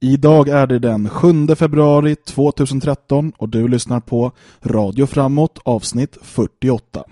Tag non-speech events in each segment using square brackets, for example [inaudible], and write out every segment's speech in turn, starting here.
Idag är det den 7 februari 2013 och du lyssnar på Radio Framåt avsnitt 48.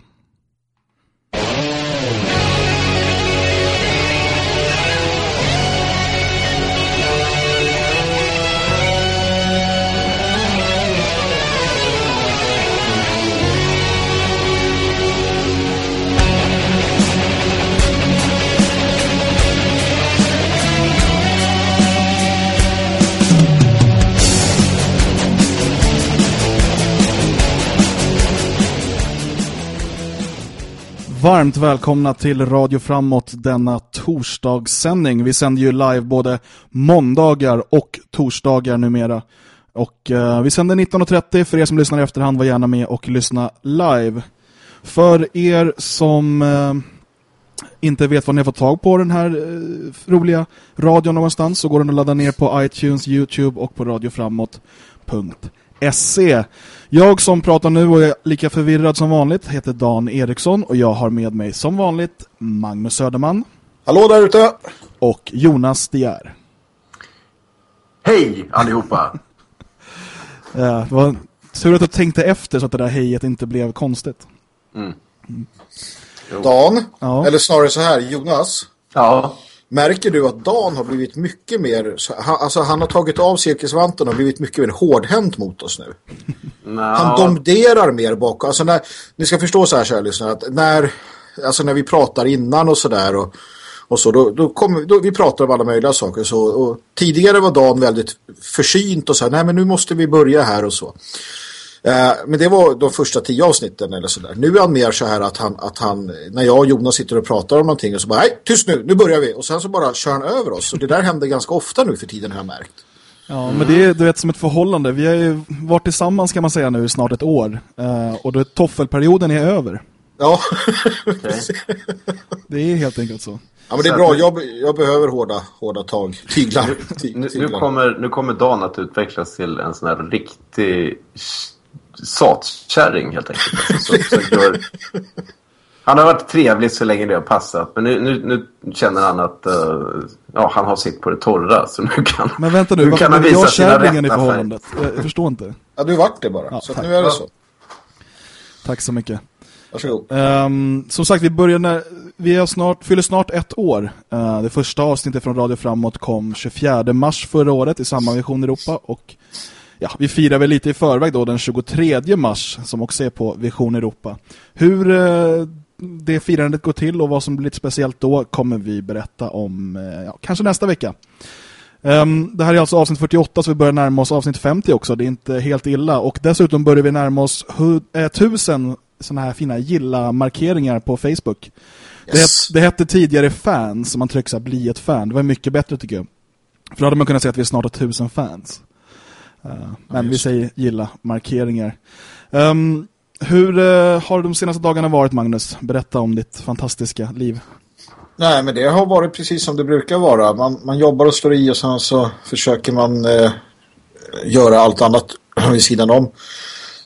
Varmt välkomna till Radio Framåt denna torsdagssändning. Vi sänder ju live både måndagar och torsdagar numera. Och eh, vi sänder 19.30 för er som lyssnar i efterhand var gärna med och lyssna live. För er som eh, inte vet vad ni har fått tag på den här eh, roliga radion någonstans så går den att ladda ner på iTunes, Youtube och på radioframåt.se. Jag som pratar nu och är lika förvirrad som vanligt heter Dan Eriksson och jag har med mig som vanligt Magnus Söderman. Hallå där ute! Och Jonas Dier. Hej allihopa! ja, [laughs] det var tur att du tänkte efter så att det där hejet inte blev konstigt. Mm. Mm. Dan, ja. eller snarare så här, Jonas. Ja. Märker du att Dan har blivit mycket mer, alltså han har tagit av cirkusvanten och blivit mycket mer hårdhänt mot oss nu. No. Han domderar mer bakom. Alltså när, ni ska förstå så här, kära lyssnare, att när, alltså när vi pratar innan och sådär och, och så, då, då, kommer, då vi pratar om alla möjliga saker. Så, och tidigare var Dan väldigt försynt och så här, nej men nu måste vi börja här och så. Eh, men det var de första tio avsnitten eller sådär. Nu är han mer så här att han, att han, när jag och Jonas sitter och pratar om någonting och så bara, nej, tyst nu, nu börjar vi. Och sen så bara kör han över oss. Och det där händer ganska ofta nu för tiden har jag märkt. Ja, men det är du vet, som ett förhållande. Vi har ju varit tillsammans kan man säga nu i snart ett år. Uh, och då är toffelperioden är över. Ja. [laughs] det är helt enkelt så. Ja, men det är bra. Jag, jag behöver hårda, hårda tag. Tyglar. Nu, nu, kommer, nu kommer Dan att utvecklas till en sån här riktig satkärring helt enkelt. Alltså, så, så gör... Han har varit trevlig så länge det har passat. Men nu, nu, nu känner han att uh, ja, han har sitt på det torra. Så nu kan, men vänta nu, nu kan han visa sina rätta i förhållandet? Jag, jag förstår inte. Ja, du vart det bara. Ja, så nu är det så. Tack så mycket. Varsågod. Um, som sagt, vi börjar när vi har snart, fyller snart ett år. Uh, det första avsnittet från Radio Framåt kom 24 mars förra året i samma Vision Europa. Och ja, vi firar väl lite i förväg då den 23 mars som också är på Vision Europa. Hur uh, det firandet går till och vad som blir lite speciellt då kommer vi berätta om uh, ja, kanske nästa vecka. Um, det här är alltså avsnitt 48 så vi börjar närma oss avsnitt 50 också. Det är inte helt illa. Och dessutom börjar vi närma oss äh, tusen sådana här fina gilla-markeringar på Facebook. Yes. Det, det hette tidigare fans, som man här, bli ett fan. Det var mycket bättre tycker jag. För då hade man kunnat säga att vi är snart har tusen fans men men vi säger gilla-markeringar. Um, ehm, hur uh, har de senaste dagarna varit, Magnus? Berätta om ditt fantastiska liv. Nej, men det har varit precis som det brukar vara. Man, man jobbar och slår i och sen så försöker man eh, göra allt annat [clears throat] vid sidan om.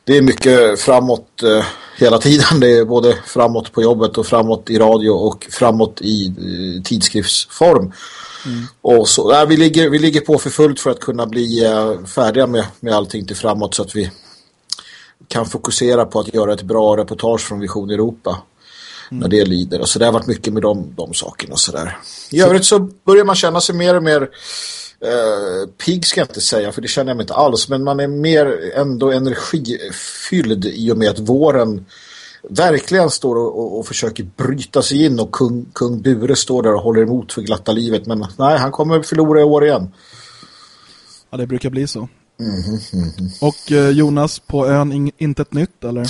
Det är mycket framåt eh, hela tiden. Det är både framåt på jobbet och framåt i radio och framåt i eh, tidskriftsform. Mm. Och så, nej, vi, ligger, vi ligger på för fullt för att kunna bli eh, färdiga med, med allting till framåt så att vi kan fokusera på att göra ett bra reportage från Vision Europa mm. när det lider. Och så det har varit mycket med de, de sakerna. Och så där. I så... övrigt så börjar man känna sig mer och mer eh, pigg ska jag inte säga för det känner jag mig inte alls. Men man är mer ändå energifylld i och med att våren verkligen står och, och, och, försöker bryta sig in och kung, kung Bure står där och håller emot för glatta livet. Men nej, han kommer förlora i år igen. Ja, det brukar bli så. Mm -hmm, mm -hmm. Och eh, Jonas, på ön in, inte ett nytt, eller?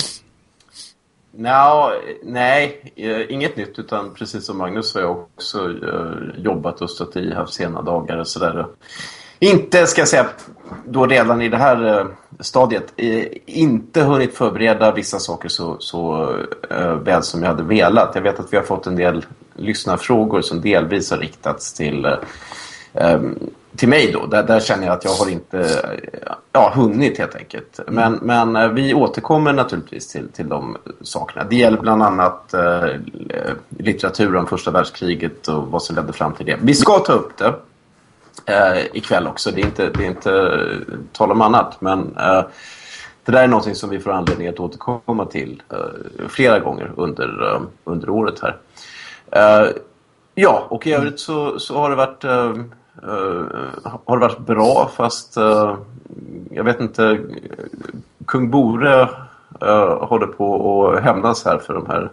No, nej, eh, inget nytt utan precis som Magnus har jag också uh, jobbat och stått i haft sena dagar och sådär. Inte, ska jag säga, då redan i det här eh, stadiet inte hunnit förbereda vissa saker så, så eh, väl som jag hade velat. Jag vet att vi har fått en del lyssnarfrågor som delvis har riktats till eh, till mig då. Där, där känner jag att jag har inte ja, hunnit helt enkelt. Men, men vi återkommer naturligtvis till, till de sakerna. Det gäller bland annat eh, litteratur om första världskriget och vad som ledde fram till det. Vi ska ta upp det eh, ikväll också. Det är inte, det är inte eh, tal om annat. Men eh, det där är någonting som vi får anledning att återkomma till eh, flera gånger under, eh, under året här. Eh, ja, och i övrigt så, så har det varit... Eh, eh har det varit bra fast eh, jag vet inte Kung Bore håller på att hämnas här för de här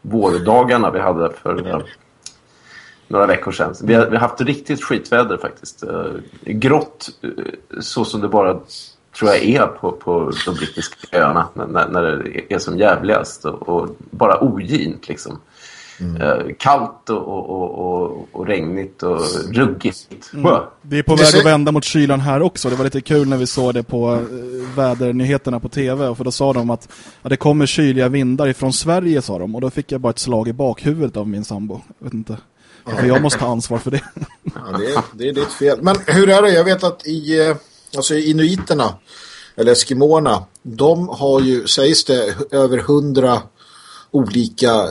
vårdagarna vi hade för några veckor sedan. Vi har, vi har haft riktigt skitväder faktiskt. Uh, grått uh, så som det bara tror jag är på, på de brittiska öarna när, när det är som jävligast och, och bara ogint liksom. Mm. Uh, kallt och, och, och, och, regnigt och ruggigt. Mm. Det är på väg att vända mot kylan här också. Det var lite kul när vi såg det på vädernyheterna på tv. För då sa de att ja, det kommer kyliga vindar ifrån Sverige, sa de. Och då fick jag bara ett slag i bakhuvudet av min sambo. Jag vet inte. För jag måste ta ansvar för det. Ja, det, är, det är ditt fel. Men hur är det? Jag vet att i eh, alltså inuiterna eller eskimoerna, de har ju, sägs det, över hundra olika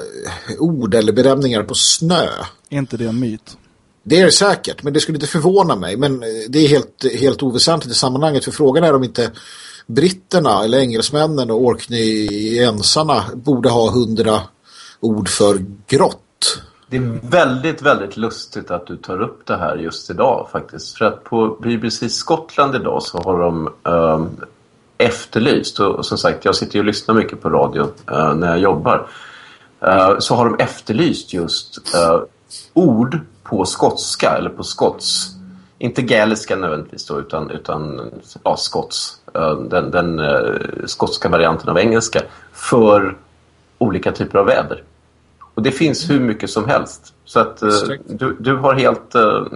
ord eller benämningar på snö. Är inte det en myt? Det är det säkert, men det skulle inte förvåna mig. Men det är helt, helt oväsentligt i sammanhanget. För frågan är om inte britterna eller engelsmännen och orkneyensarna borde ha hundra ord för grått. Det är väldigt, väldigt lustigt att du tar upp det här just idag faktiskt. För att på BBC Skottland idag så har de um, efterlyst, och som sagt jag sitter ju och lyssnar mycket på radio uh, när jag jobbar. Uh, så har de efterlyst just uh, ord på skotska eller på skots. Inte gaeliska nödvändigtvis då, utan, utan ja, skots. den den skotska varianten av engelska. För olika typer av väder. Och det finns hur mycket som helst. Så att uh, du, du har helt, uh,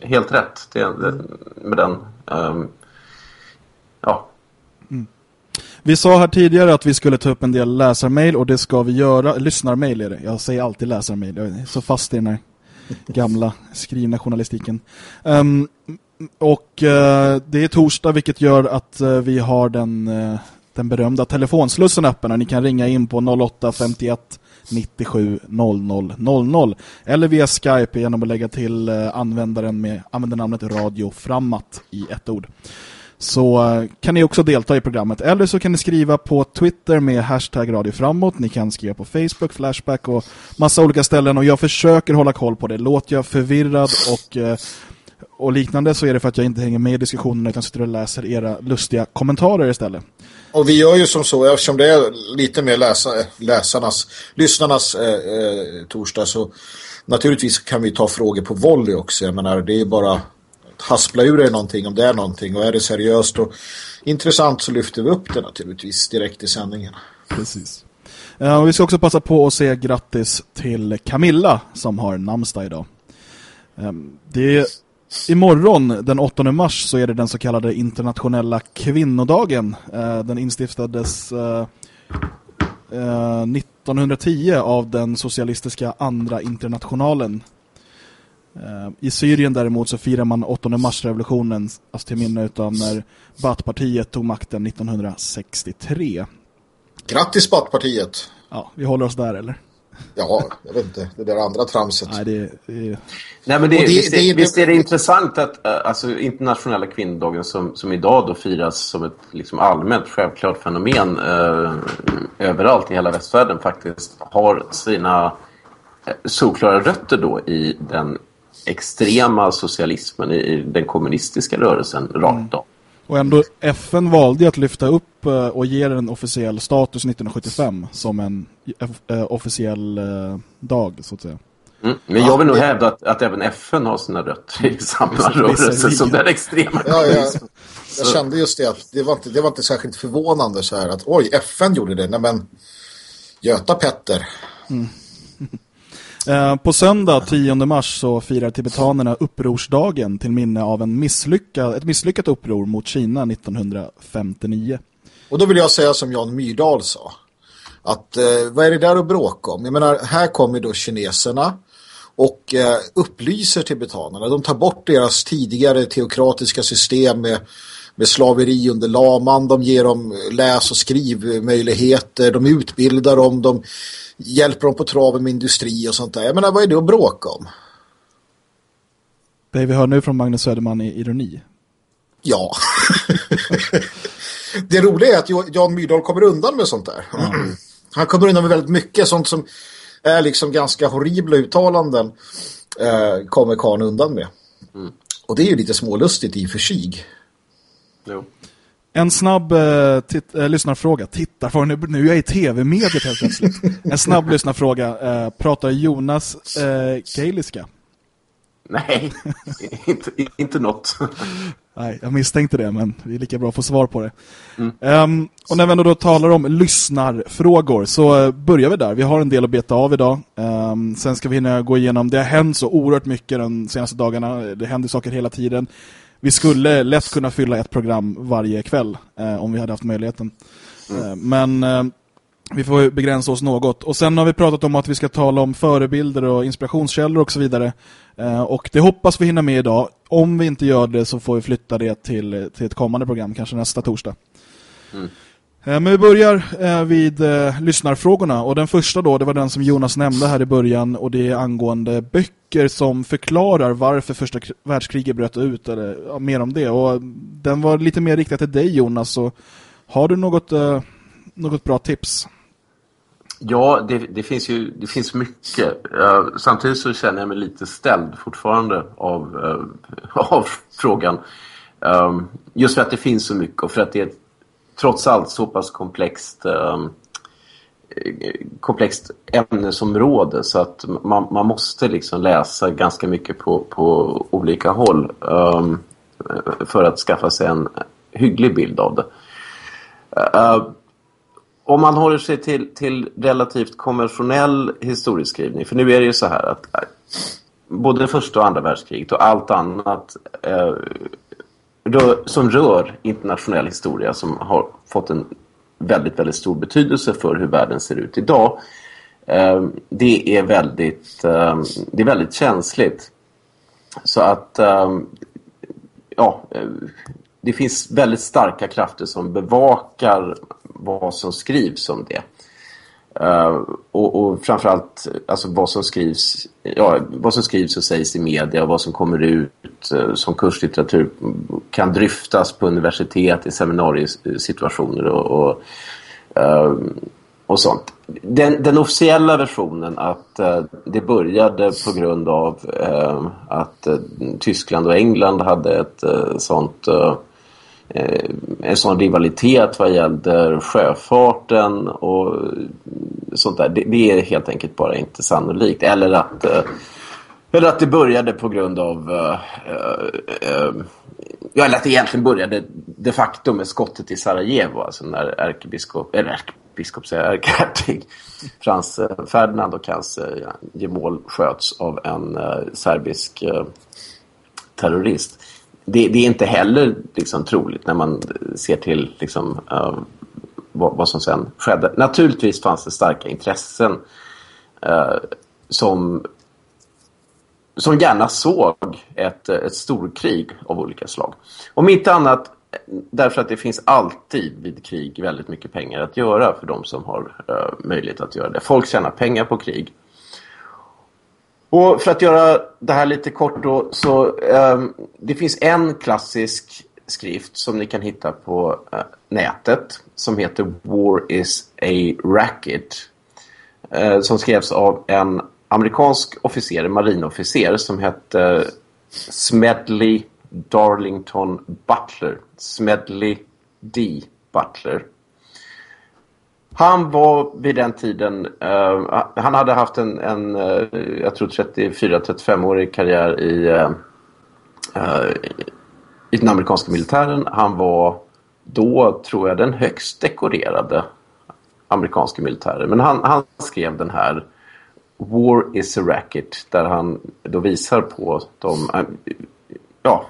helt rätt det, det, med den. Um, ja. Mm. Vi sa här tidigare att vi skulle ta upp en del läsarmail och det ska vi göra. Lyssnarmail är det. Jag säger alltid läsarmail. Jag är så fast i den här gamla skrivna journalistiken. Um, och uh, det är torsdag vilket gör att vi har den, den berömda telefonslussen öppen. Ni kan ringa in på 0851 97 00 00 eller via Skype genom att lägga till eh, användaren med användarnamnet Radio Framåt i ett ord. Så eh, kan ni också delta i programmet. Eller så kan ni skriva på Twitter med hashtag Radio Framåt. Ni kan skriva på Facebook, Flashback och massa olika ställen. Och jag försöker hålla koll på det. Låter jag förvirrad och, eh, och liknande så är det för att jag inte hänger med i diskussionerna utan sitter och läser era lustiga kommentarer istället. Och vi gör ju som så, eftersom det är lite mer läsa, läsarnas, lyssnarnas eh, eh torsdag så naturligtvis kan vi ta frågor på volley också. Jag menar, det är bara att haspla ur dig någonting om det är någonting. Och är det seriöst och intressant så lyfter vi upp det naturligtvis direkt i sändningen. Precis. Uh, vi ska också passa på att säga grattis till Camilla som har namnsdag idag. Um, det Imorgon, den 8 mars, så är det den så kallade internationella kvinnodagen. Eh, den instiftades 1910 eh, eh, av den socialistiska andra internationalen. I Syrien däremot så firar man 8 mars-revolutionen alltså till minne av när Baathpartiet tog makten 1963. Grattis Baathpartiet! Ja, vi håller oss där eller? Ja, jag vet inte. Det där andra tramset. Nej, det, det... Nej men det, det, visst, det, visst är det intressant att äh, alltså, internationella kvinnodagen som, som idag då firas som ett liksom, allmänt självklart fenomen äh, överallt i hela västvärlden faktiskt har sina äh, solklara rötter då i den extrema socialismen i den kommunistiska rörelsen rakt av. Och ändå FN valde att lyfta upp eh, och ge den officiell status 1975 som en eh, officiell eh, dag så att säga. Mm, men jag vill nog hävda att, att även FN har sina rötter i samma rörelse som den extrema ja, ja. Jag kände just det att det var inte, det var inte särskilt förvånande så här att oj, FN gjorde det. Nej men Göta Petter. Mm. Eh, på söndag 10 mars så firar tibetanerna upprorsdagen till minne av en misslyckad, ett misslyckat uppror mot Kina 1959. Och då vill jag säga som Jan Myrdal sa. Att eh, vad är det där att bråka om? Jag menar, här kommer då kineserna och eh, upplyser tibetanerna. De tar bort deras tidigare teokratiska system med, med slaveri under laman. De ger dem läs- och skrivmöjligheter. De utbildar dem. De hjälper dem på traven med industri och sånt där. Jag menar, vad är det att bråka om? Det vi hör nu från Magnus Söderman är ironi. Ja. [laughs] det roliga är att Jan Myrdal kommer undan med sånt där. Mm. [clears throat] Han kommer undan med väldigt mycket sånt som är liksom ganska horribla uttalanden eh, kommer Karn undan med. Mm. Och det är ju lite smålustigt i och för sig. Jo. En snabb eh, titt, eh, lyssnarfråga. Tittar för nu, nu är jag i tv-mediet helt plötsligt. [laughs] En snabb lyssnarfråga. Eh, pratar Jonas eh, gaeliska? Nej, [laughs] inte, inte något. Nej, jag misstänkte det, men det är lika bra att få svar på det. Mm. Um, och när vi ändå då talar om lyssnarfrågor så börjar vi där. Vi har en del att beta av idag. Um, sen ska vi hinna gå igenom, det har hänt så oerhört mycket de senaste dagarna. Det händer saker hela tiden. Vi skulle lätt kunna fylla ett program varje kväll uh, om vi hade haft möjligheten. Mm. Uh, men vi får begränsa oss något. Och sen har vi pratat om att vi ska tala om förebilder och inspirationskällor och så vidare. Eh, och det hoppas vi hinna med idag. Om vi inte gör det så får vi flytta det till, till ett kommande program, kanske nästa torsdag. Mm. Eh, men vi börjar eh, vid eh, lyssnarfrågorna. Och den första då, det var den som Jonas nämnde här i början. Och det är angående böcker som förklarar varför första världskriget bröt ut. Eller ja, mer om det. Och den var lite mer riktad till dig Jonas. Så har du något, något bra tips? Ja, det, det, finns ju det finns mycket. Uh, samtidigt så känner jag mig lite ställd fortfarande av, uh, [laughs] av frågan. Um, just för att det finns så mycket och för att det är trots allt så pass komplext ehm, komplext ämnesområde så att man, man måste liksom läsa ganska mycket på, på olika håll um, för att skaffa sig en hygglig bild av det. Uh, om man håller sig till, till relativt konventionell historieskrivning, för nu är det ju så här att eh, både första och andra världskriget och allt annat eh, som rör internationell historia som har fått en väldigt, väldigt stor betydelse för hur världen ser ut idag. Eh, det, är väldigt, eh, det är väldigt känsligt. Så att ehm, ja, eh, det finns väldigt starka krafter som bevakar vad som skrivs om det. Uh, och, och framförallt alltså vad som skrivs ja, vad som skrivs och sägs i media och vad som kommer ut uh, som kurslitteratur kan dryftas på universitet i seminariesituationer och, och, uh, och sånt. Den, den, officiella versionen att det började på grund av att Tyskland och England hade ett sånt Eh, en sån rivalitet vad gäller sjöfarten och sånt där. Det, det, är helt enkelt bara inte sannolikt. Eller att, eh, eller att det började på grund av... Eh, ja, eller att det egentligen började de facto med skottet i Sarajevo. Alltså när ärkebiskop... Eller ärkebiskop säger ärkehertig Frans Ferdinand och hans gemål sköts av en serbisk terrorist det, det, är inte heller liksom, troligt när man ser till liksom, uh, vad, vad, som sen skedde. Naturligtvis fanns det starka intressen uh, som, som gärna såg ett, ett storkrig av olika slag. Om inte annat därför att det finns alltid vid krig väldigt mycket pengar att göra för de som har uh, möjlighet att göra det. Folk tjänar pengar på krig. Och för att göra det här lite kort då, så um, det finns en klassisk skrift som ni kan hitta på uh, nätet som heter War is a Racket. Uh, som skrevs av en amerikansk officer, en marinofficer som hette Smedley Darlington Butler. Smedley D. Butler. Han var vid den tiden, uh, han hade haft en, en uh, jag tror 34-35-årig karriär i, uh, i den amerikanska militären. Han var då, tror jag, den högst dekorerade amerikanska militären. Men han, han skrev den här War is a racket där han då visar på de ja,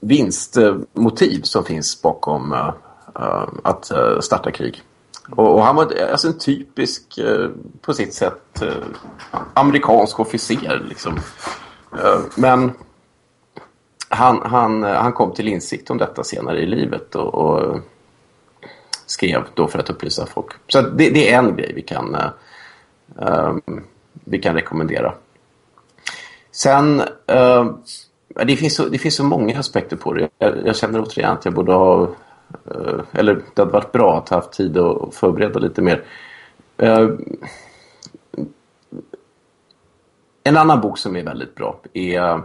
vinstmotiv som finns bakom uh, Eh, att uh, starta krig. Och, och, han var alltså en typisk, uh, på sitt sätt, amerikansk officer. Liksom. men han, han, han kom till insikt om detta senare i livet och, och skrev då för att upplysa folk. Så det, det är en grej vi kan, vi kan rekommendera. Sen, uh, det, finns så, det finns så många aspekter på det. Jag, jag känner återigen att jag borde ha, eller det hade varit bra att ha haft tid att förbereda lite mer. Uh, en annan bok som är väldigt bra är,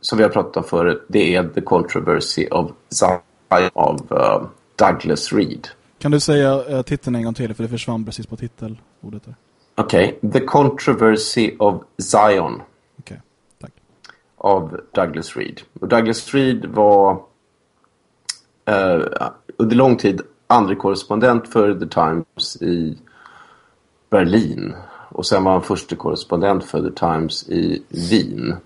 som vi har pratat om förut, det är The Controversy of Zion av Douglas Reed. Kan du säga titeln en gång till, för det försvann precis på titelordet där. Okej, okay. The Controversy of Zion. Okay. Tack. Av Douglas Reed. Och Douglas Reed var Eh, under lång tid andra korrespondent för The Times i Berlin. Och sen var han första korrespondent för The Times i Wien.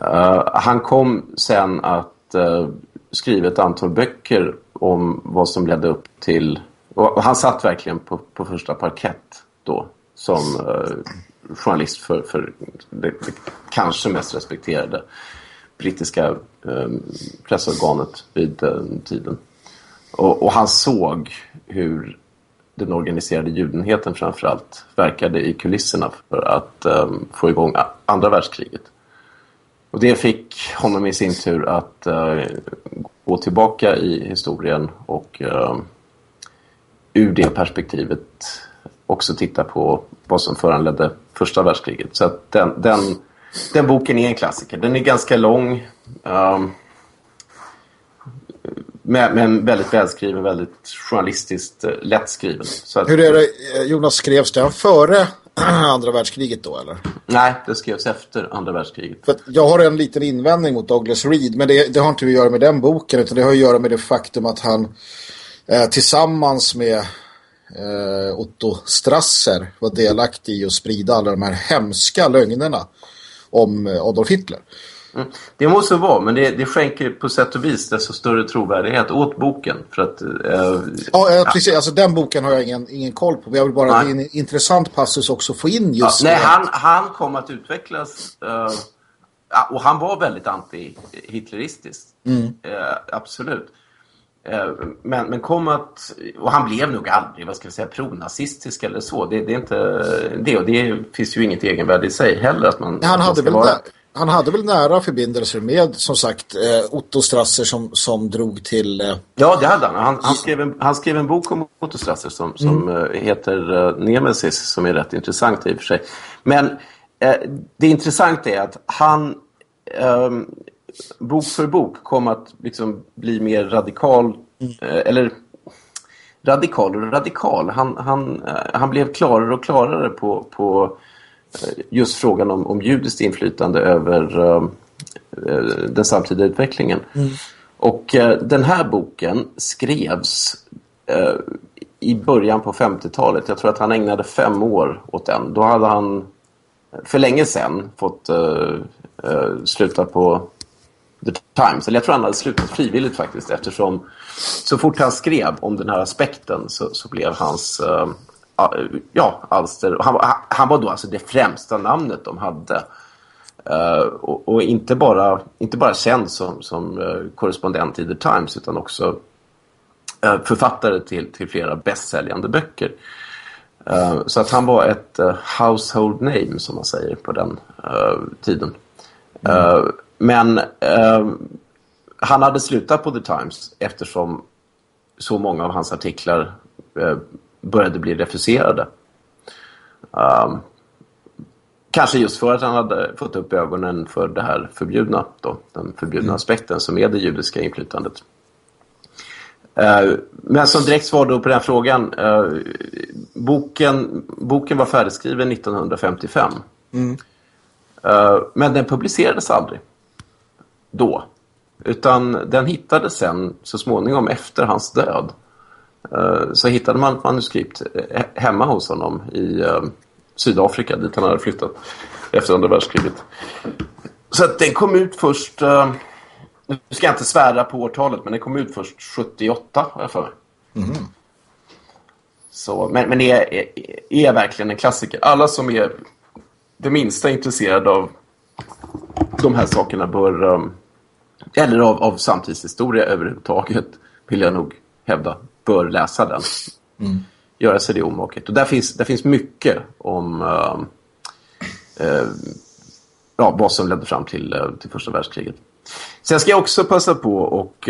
Uh, han kom sen att uh, skriva ett antal böcker om vad som ledde upp till... Och han satt verkligen på, på första parkett då som uh, journalist för, för det, det, kanske mest respekterade brittiska eh, pressorganet vid den tiden. Och, och, han såg hur den organiserade judenheten framförallt verkade i kulisserna för att eh, få igång andra världskriget. Och det fick honom i sin tur att eh, gå tillbaka i historien och eh, ur det perspektivet också titta på vad som föranledde första världskriget. Så den, den, den boken är en klassiker. Den är ganska lång. Um, men, väldigt välskriven, väldigt journalistiskt eh, lättskriven. Att, Hur är det, eh, Jonas, skrevs den före [clears throat] andra världskriget då, eller? Nej, det skrevs efter andra världskriget. För jag har en liten invändning mot Douglas Reed, men det, det, har inte att göra med den boken, utan det har att göra med det faktum att han eh, tillsammans med eh, Otto Strasser var delaktig i att sprida alla de här hemska lögnerna om eh, Adolf Hitler. Mm. Det måste vara, men det, det skänker på sätt och vis desto större trovärdighet åt boken. För att, eh, ja, precis. Alltså, den boken har jag ingen, ingen koll på. Jag vill bara, nej. det är en intressant passus också få in just ja, nej, han, han kom att utvecklas eh, och han var väldigt anti-hitleristisk. Mm. Absolut. Eh, men, men kom att, och han blev nog aldrig, vad ska vi säga, pronazistisk eller så. Det, det är inte det, och det finns ju inget egenvärde i sig heller. Att man, han, att hade väl vara... han hade väl nära förbindelser med, som sagt, eh, Otto Strasser som, som drog till... Eh... Ja, det hade han. Han, han, skrev en, han skrev en bok om Otto Strasser som, som mm. Heter Nemesis, som är rätt intressant i och för sig. Men det intressanta är att han... Um, bok för bok kom att liksom bli mer radikal. Mm. Eller radikal och radikal. Han, han, eh, han blev klarare och klarare på, på eh, just frågan om, om judiskt inflytande över uh, den samtida utvecklingen. Mm. Och uh, den här boken skrevs uh, i början på 50-talet. Jag tror att han ägnade fem år åt den. Då hade han för länge sedan fått sluta på The Times. Eller jag tror han hade slutat frivilligt faktiskt eftersom så fort han skrev om den här aspekten så, så blev hans uh, ja, alster... Han, han, var då alltså det främsta namnet de hade. Uh, och, och, inte, bara, inte bara känd som, som uh, korrespondent i The Times utan också författare till, till flera bästsäljande böcker. så att han var ett household name som man säger på den tiden. Mm. Men eh, han hade slutat på The Times eftersom så många av hans artiklar eh, började bli refuserade. Um, kanske just för att han hade fått upp ögonen för det här förbjudna, då, den förbjudna mm. aspekten som är det judiska inflytandet. Uh, men som direkt svar då på den frågan, uh, boken, boken var färdigskriven 1955. Mm. Uh, men den publicerades aldrig då. Utan den hittades sen så småningom efter hans död. Eh, så hittade man ett manuskript eh, hemma hos honom i eh, Sydafrika dit han hade flyttat efter andra världskriget. Så att den kom ut först, nu ska jag inte svära på årtalet, men den kom ut först 78 har jag för mig. Mm. Så, men men är, är, är, verkligen en klassiker. Alla som är det minsta intresserade av de här sakerna bör, eller av, av samtidshistoria överhuvudtaget vill jag nog hävda, bör läsa den. Mm. Göra sig det omaket. Och där finns, där finns mycket om uh, uh, ja, vad som ledde fram till, eh, till första världskriget. Sen ska jag också passa på och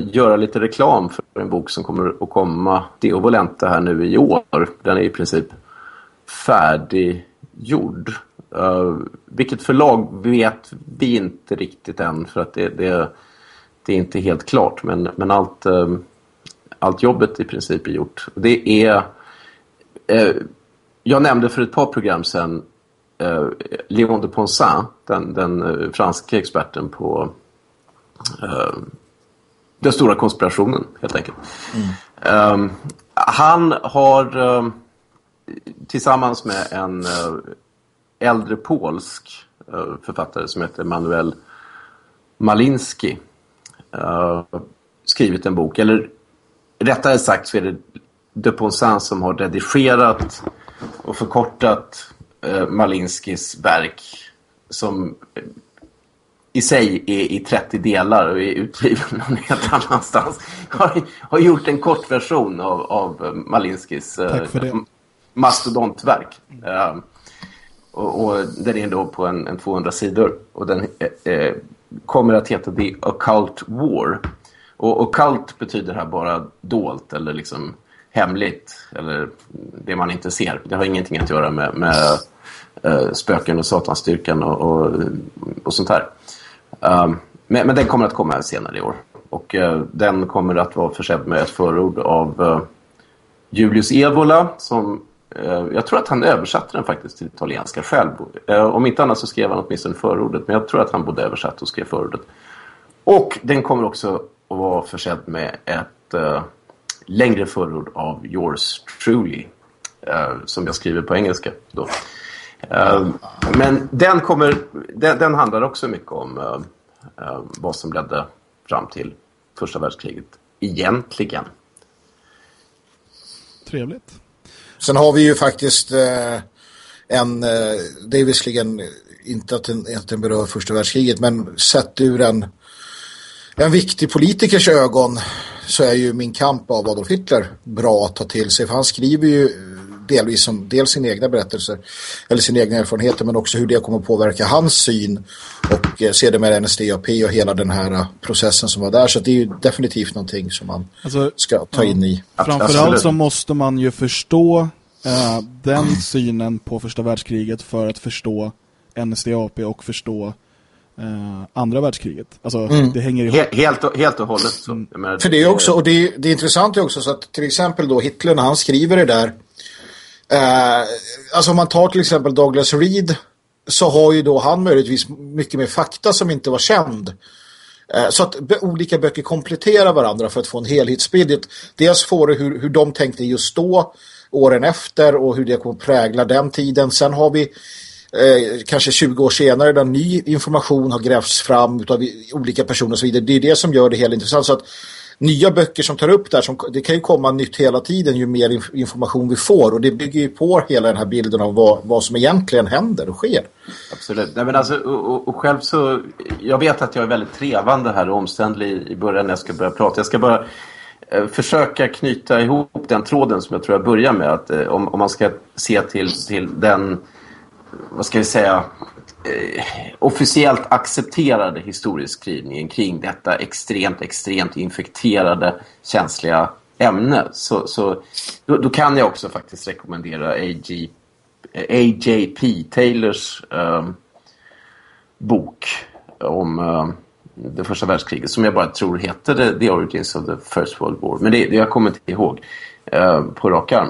göra lite reklam för en bok som kommer att komma Deo Volente här nu i år. Den är i princip färdiggjord. Uh, vilket förlag vet vi inte riktigt än för att det, det, det är inte helt klart. Men, men allt, uh, allt jobbet i princip är gjort. Det är... Uh, jag nämnde för ett par program sedan uh, Léon de Ponsin, den, den uh, franska experten på den stora konspirationen helt enkelt. Mm. han har tillsammans med en äldre polsk uh, författare som heter Manuel Malinski uh, skrivit en bok. Eller rättare sagt så är det de Ponsin som har redigerat och förkortat uh, Malinskis verk som i sig är i 30 delar och är utgiven någon helt annanstans. Har, har gjort en kort version av, av Malinskis mastodontverk. Uh, och, och den är då på en, en 200 sidor. Och den eh, eh, kommer att heta The Occult War. Och occult betyder här bara dolt eller liksom hemligt. Eller det man inte ser. Det har ingenting att göra med, med eh, spöken och satanstyrkan och, och, och sånt här. Um, men, men, den kommer att komma senare i år. Och uh, den kommer att vara försedd med ett förord av uh, Julius Evola som Eh, jag tror att han översatte den faktiskt till italienska själv. Eh, om inte annat så skrev han åtminstone förordet. Men jag tror att han både översatt och skrev förordet. Och den kommer också att vara försedd med ett uh, längre förord av Yours Truly. Uh, som jag skriver på engelska då. Uh, men den, kommer, den, den, handlar också mycket om vad som ledde fram till första världskriget. Egentligen. Trevligt. Sen har vi ju faktiskt eh, en, eh, det är visserligen inte att den, att den berör första världskriget, men sett ur en, en viktig politikers ögon så är ju min kamp av Adolf Hitler bra att ta till sig. För han skriver ju delvis som dels sina egna berättelser eller sina egna erfarenheter men också hur det kommer att påverka hans syn och eh, se det med NSDAP och hela den här uh, processen som var där. Så det är ju definitivt någonting som man alltså, ska ta ja, in i. Framförallt så måste man ju förstå uh, den synen på första världskriget för att förstå NSDAP och förstå Uh, andra världskriget. Alltså, mm. det hänger ihop. Helt, helt, och, helt och hållet. Så. Mm. För det är också, och det, det är intressant också så att till exempel då Hitler när han skriver det där Eh, alltså om man tar till exempel Douglas Reed så har ju då han möjligtvis mycket mer fakta som inte var känd. Eh, så att olika böcker kompletterar varandra för att få en helhetsbild. Dels får du hur, hur de tänkte just då, åren efter och hur det kommer prägla den tiden. Sen har vi eh, kanske 20 år senare där ny information har grävts fram av olika personer och så vidare. Det är det som gör det helt intressant. Så att nya böcker som tar upp det här. Som, det kan ju komma nytt hela tiden ju mer information vi får. Och det bygger ju på hela den här bilden av vad, vad som egentligen händer och sker. Absolut. Nej, men alltså, och, och själv så... Jag vet att jag är väldigt trevande här och omständlig i början när jag ska börja prata. Jag ska bara eh, försöka knyta ihop den tråden som jag tror jag börjar med. Att, eh, om, om man ska se till, till den, vad ska vi säga, eh, officiellt accepterade historieskrivningen kring detta extremt, extremt infekterade, känsliga ämne så, så då, då, kan jag också faktiskt rekommendera AG, eh, AJP Taylors eh, bok om eh, det första världskriget som jag bara tror heter The, the Origins of the First World War. Men det, det jag kommer inte ihåg eh, på rak arm.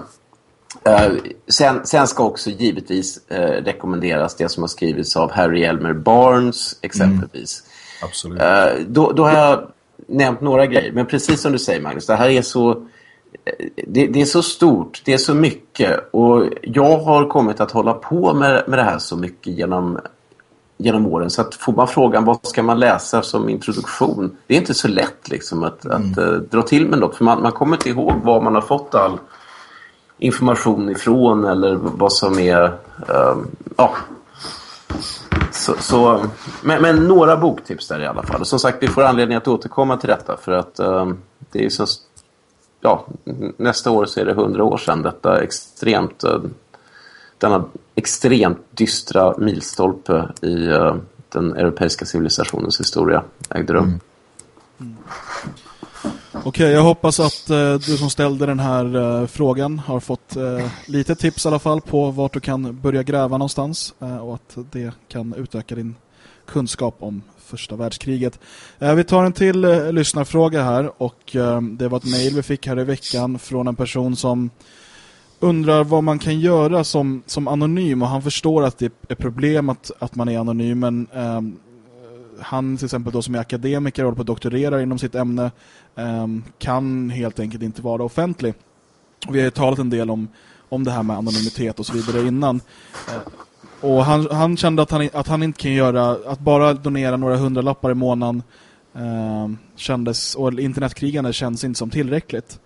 Uh, sen, sen, ska också givetvis uh, rekommenderas det som har skrivits av Harry Elmer Barnes exempelvis. Mm. Absolut. Uh, då, då, har jag nämnt några grejer. Men precis som du säger Magnus, det här är så det, det, är så stort, det är så mycket och jag har kommit att hålla på med, med det här så mycket genom, genom åren så att får man frågan vad ska man läsa som introduktion det är inte så lätt liksom att, mm. att dra till med något för man, man kommer inte ihåg var man har fått all information ifrån eller vad som är... Um, ja. Så, så men, men, några boktips där i alla fall. Och som sagt, vi får anledning att återkomma till detta för att um, det är så... Ja, nästa år så är det hundra år sedan detta extremt uh, denna extremt dystra milstolpe i uh, den europeiska civilisationens historia ägde rum. Mm. Mm. Okej, okay, jag hoppas att eh, du som ställde den här eh, frågan har fått eh, lite tips i alla fall på vart du kan börja gräva någonstans eh, och att det kan utöka din kunskap om första världskriget. Eh, vi tar en till eh, lyssnarfråga här och det var ett mejl vi fick här i veckan från en person som undrar vad man kan göra som, som anonym och han förstår att det är problem att, att man är anonym men han till exempel då som är akademiker och håller på att doktorera inom sitt ämne um, kan helt enkelt inte vara offentlig. Vi har ju talat en del om, om det här med anonymitet och så vidare innan. Uh, och han, han kände att han, att han inte kan göra, att bara donera några hundralappar i månaden uh, kändes, och internetkrigande känns inte som tillräckligt.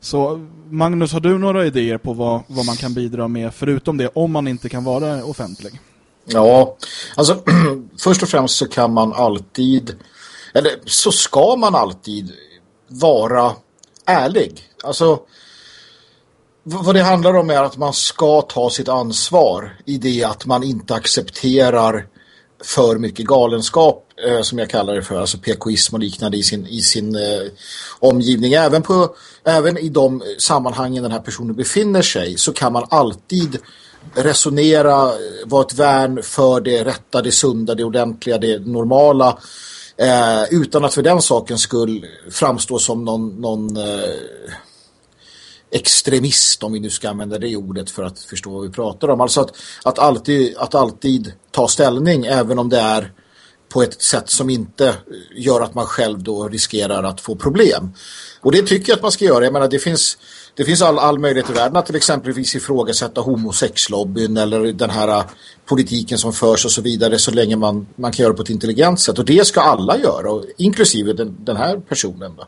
Så Magnus, har du några idéer på vad, vad man kan bidra med förutom det om man inte kan vara offentlig? Ja, alltså [clears throat] först och främst så kan man alltid, eller så ska man alltid vara ärlig. Alltså vad det handlar om är att man ska ta sitt ansvar i det att man inte accepterar för mycket galenskap eh, som jag kallar det för, alltså PKism och liknande i sin, i sin eh, omgivning. Även, på, även i de sammanhangen den här personen befinner sig så kan man alltid resonera, vara ett värn för det rätta, det sunda, det ordentliga, det normala eh, utan att för den saken skulle framstå som någon, någon eh, extremist om vi nu ska använda det ordet för att förstå vad vi pratar om. Alltså att, att, alltid, att alltid ta ställning även om det är på ett sätt som inte gör att man själv då riskerar att få problem. Och det tycker jag att man ska göra. Jag menar det finns, det finns all, all möjlighet i världen att till exempelvis ifrågasätta homosexlobbyn eller den här äh, politiken som förs och så vidare så länge man, man kan göra det på ett intelligent sätt. Och det ska alla göra, och, inklusive den, den här personen då.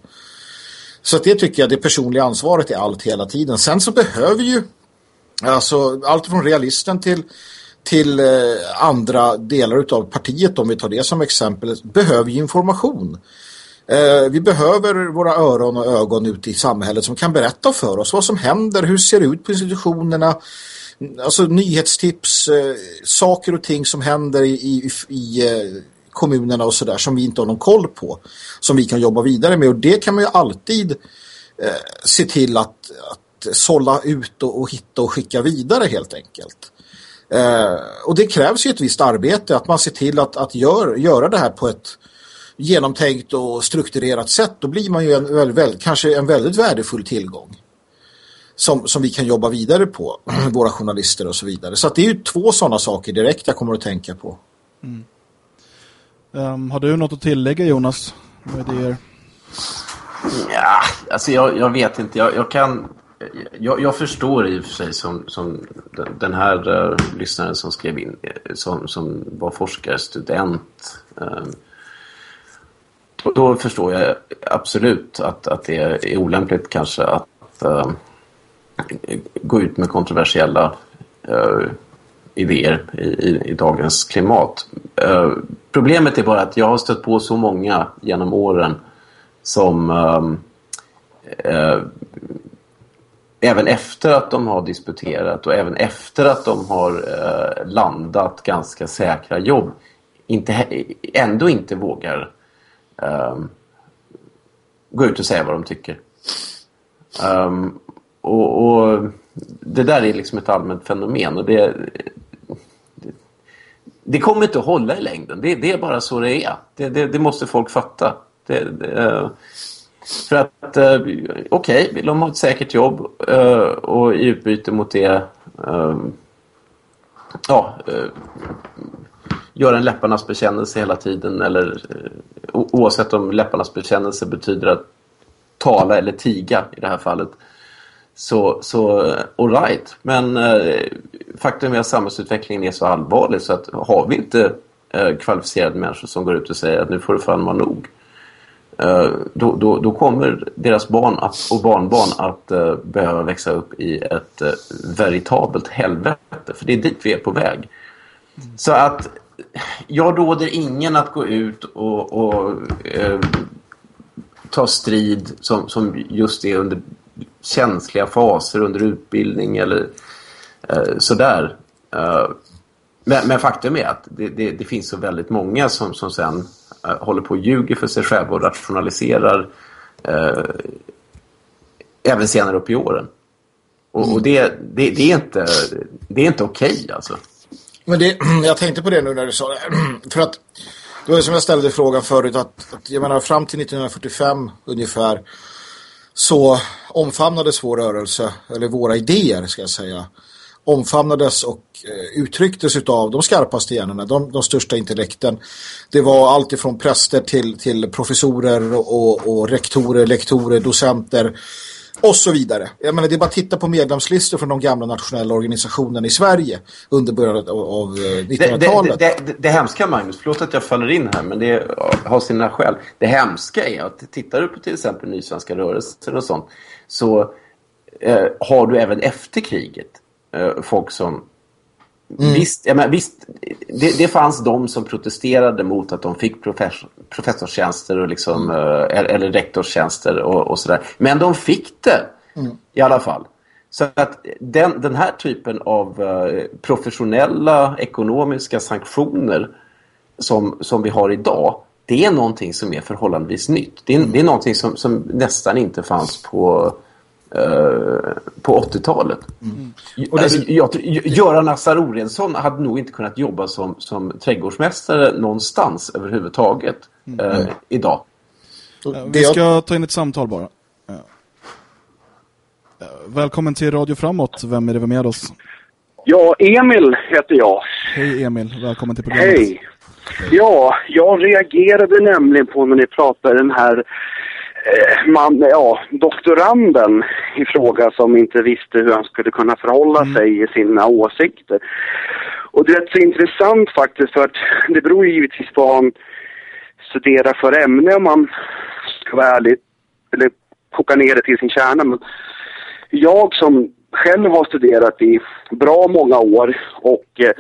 Så det tycker jag, det personliga ansvaret är allt hela tiden. Sen så behöver ju alltså allt från realisten till, till eh, andra delar av partiet, om vi tar det som exempel, behöver ju information. Eh, vi behöver våra öron och ögon ute i samhället som kan berätta för oss vad som händer, hur ser det ut på institutionerna, alltså nyhetstips, eh, saker och ting som händer i, i, i eh, kommunerna och sådär som vi inte har någon koll på som vi kan jobba vidare med och det kan man ju alltid eh, se till att, att sålla ut och, och, hitta och skicka vidare helt enkelt. Eh, och det krävs ju ett visst arbete att man ser till att, att gör, göra det här på ett genomtänkt och strukturerat sätt. Då blir man ju en, väl, väl, kanske en väldigt värdefull tillgång som, som vi kan jobba vidare på, [clears throat] våra journalister och så vidare. Så det är ju två sådana saker direkt jag kommer att tänka på. Mm. Um, har du något att tillägga Jonas? Med idéer? Ja, alltså jag, jag vet inte. Jag, jag kan... Jag, jag, förstår i och för sig som, som den här uh, lyssnaren som skrev in som, som var forskarstudent uh, och då förstår jag absolut att, att det är olämpligt kanske att uh, gå ut med kontroversiella uh, idéer i, i, i dagens klimat. Uh, problemet är bara att jag har stött på så många genom åren som även efter att de har disputerat och även efter att de har landat ganska säkra jobb inte, ändå inte vågar um, gå ut och säga vad de tycker. Um, och, och, det där är liksom ett allmänt fenomen och det, det, det kommer inte att hålla i längden. Det, det är bara så det är. Det, det måste folk fatta. Uh, för att, eh, okej, okay, vill de ha ett säkert jobb eh, och i utbyte mot det ehm, ja, eh, göra en läpparnas bekännelse hela tiden eller eh, oavsett om läpparnas bekännelse betyder att tala eller tiga i det här fallet. Så, så eh, all right. Men eh, faktum är att samhällsutvecklingen är så allvarlig så att har vi inte eh, kvalificerade människor som går ut och säger att nu får det fan vara nog. Eh, då, då, då, kommer deras barn att, och barnbarn att eh, behöva växa upp i ett eh, veritabelt helvete. För det är dit vi är på väg. Så att jag råder ingen att gå ut och, och eh, ta strid som, som just är under känsliga faser under utbildning eller eh, sådär. Uh, men, men, faktum är att det, det, det, finns så väldigt många som, som sen uh, håller på och ljuger för sig själva och rationaliserar uh, även senare upp i åren. Och, och det, det, det, är inte, det är inte okej okay, alltså. Men det, [clears throat] jag tänkte på det nu när du sa det. [clears throat] För att det var som jag ställde frågan förut att, att jag menar fram till 1945 ungefär så omfamnades vår rörelse, eller våra idéer ska jag säga, omfamnades och eh, uttrycktes av de skarpaste hjärnorna, de, de största intellekten. Det var allt ifrån präster till, till professorer och, och rektorer, lektorer, docenter och så vidare. Jag menar, det är bara att titta på medlemslistor från de gamla nationella organisationerna i Sverige under början av 1900-talet. Det, det, det, det, hemska, Magnus, förlåt att jag faller in här, men det har sina skäl. Det hemska är att tittar du på till exempel Nysvenska rörelser och sånt så eh, har du även efter kriget eh, folk som Mm. Visst, ja, men visst det, det, fanns de som protesterade mot att de fick professor, professorstjänster och liksom, mm. eh, eller rektorstjänster och, och sådär. Men de fick det mm. i alla fall. Så att den, den här typen av uh, professionella ekonomiska sanktioner som, som vi har idag, det är någonting som är förhållandevis nytt. Det är, mm. det är någonting som, som nästan inte fanns på Eh, på 80-talet. Mm. Alltså, Göran Assar Orensson hade nog inte kunnat jobba som, som trädgårdsmästare någonstans överhuvudtaget mm. eh, idag. Vi ska ta in ett samtal bara. Välkommen till Radio Framåt. Vem är det med oss? Ja, Emil heter jag. Hej Emil, välkommen till programmet. Hej. Ja, jag reagerade nämligen på när ni pratade den här Eh, man, ja, doktoranden i fråga som inte visste hur han skulle kunna förhålla mm. sig i sina åsikter. Och det är rätt så intressant faktiskt för att det beror ju givetvis på vad han studerar för ämne om man ska vara ärlig, eller koka ner det till sin kärna. Men jag som själv har studerat i bra många år och eh,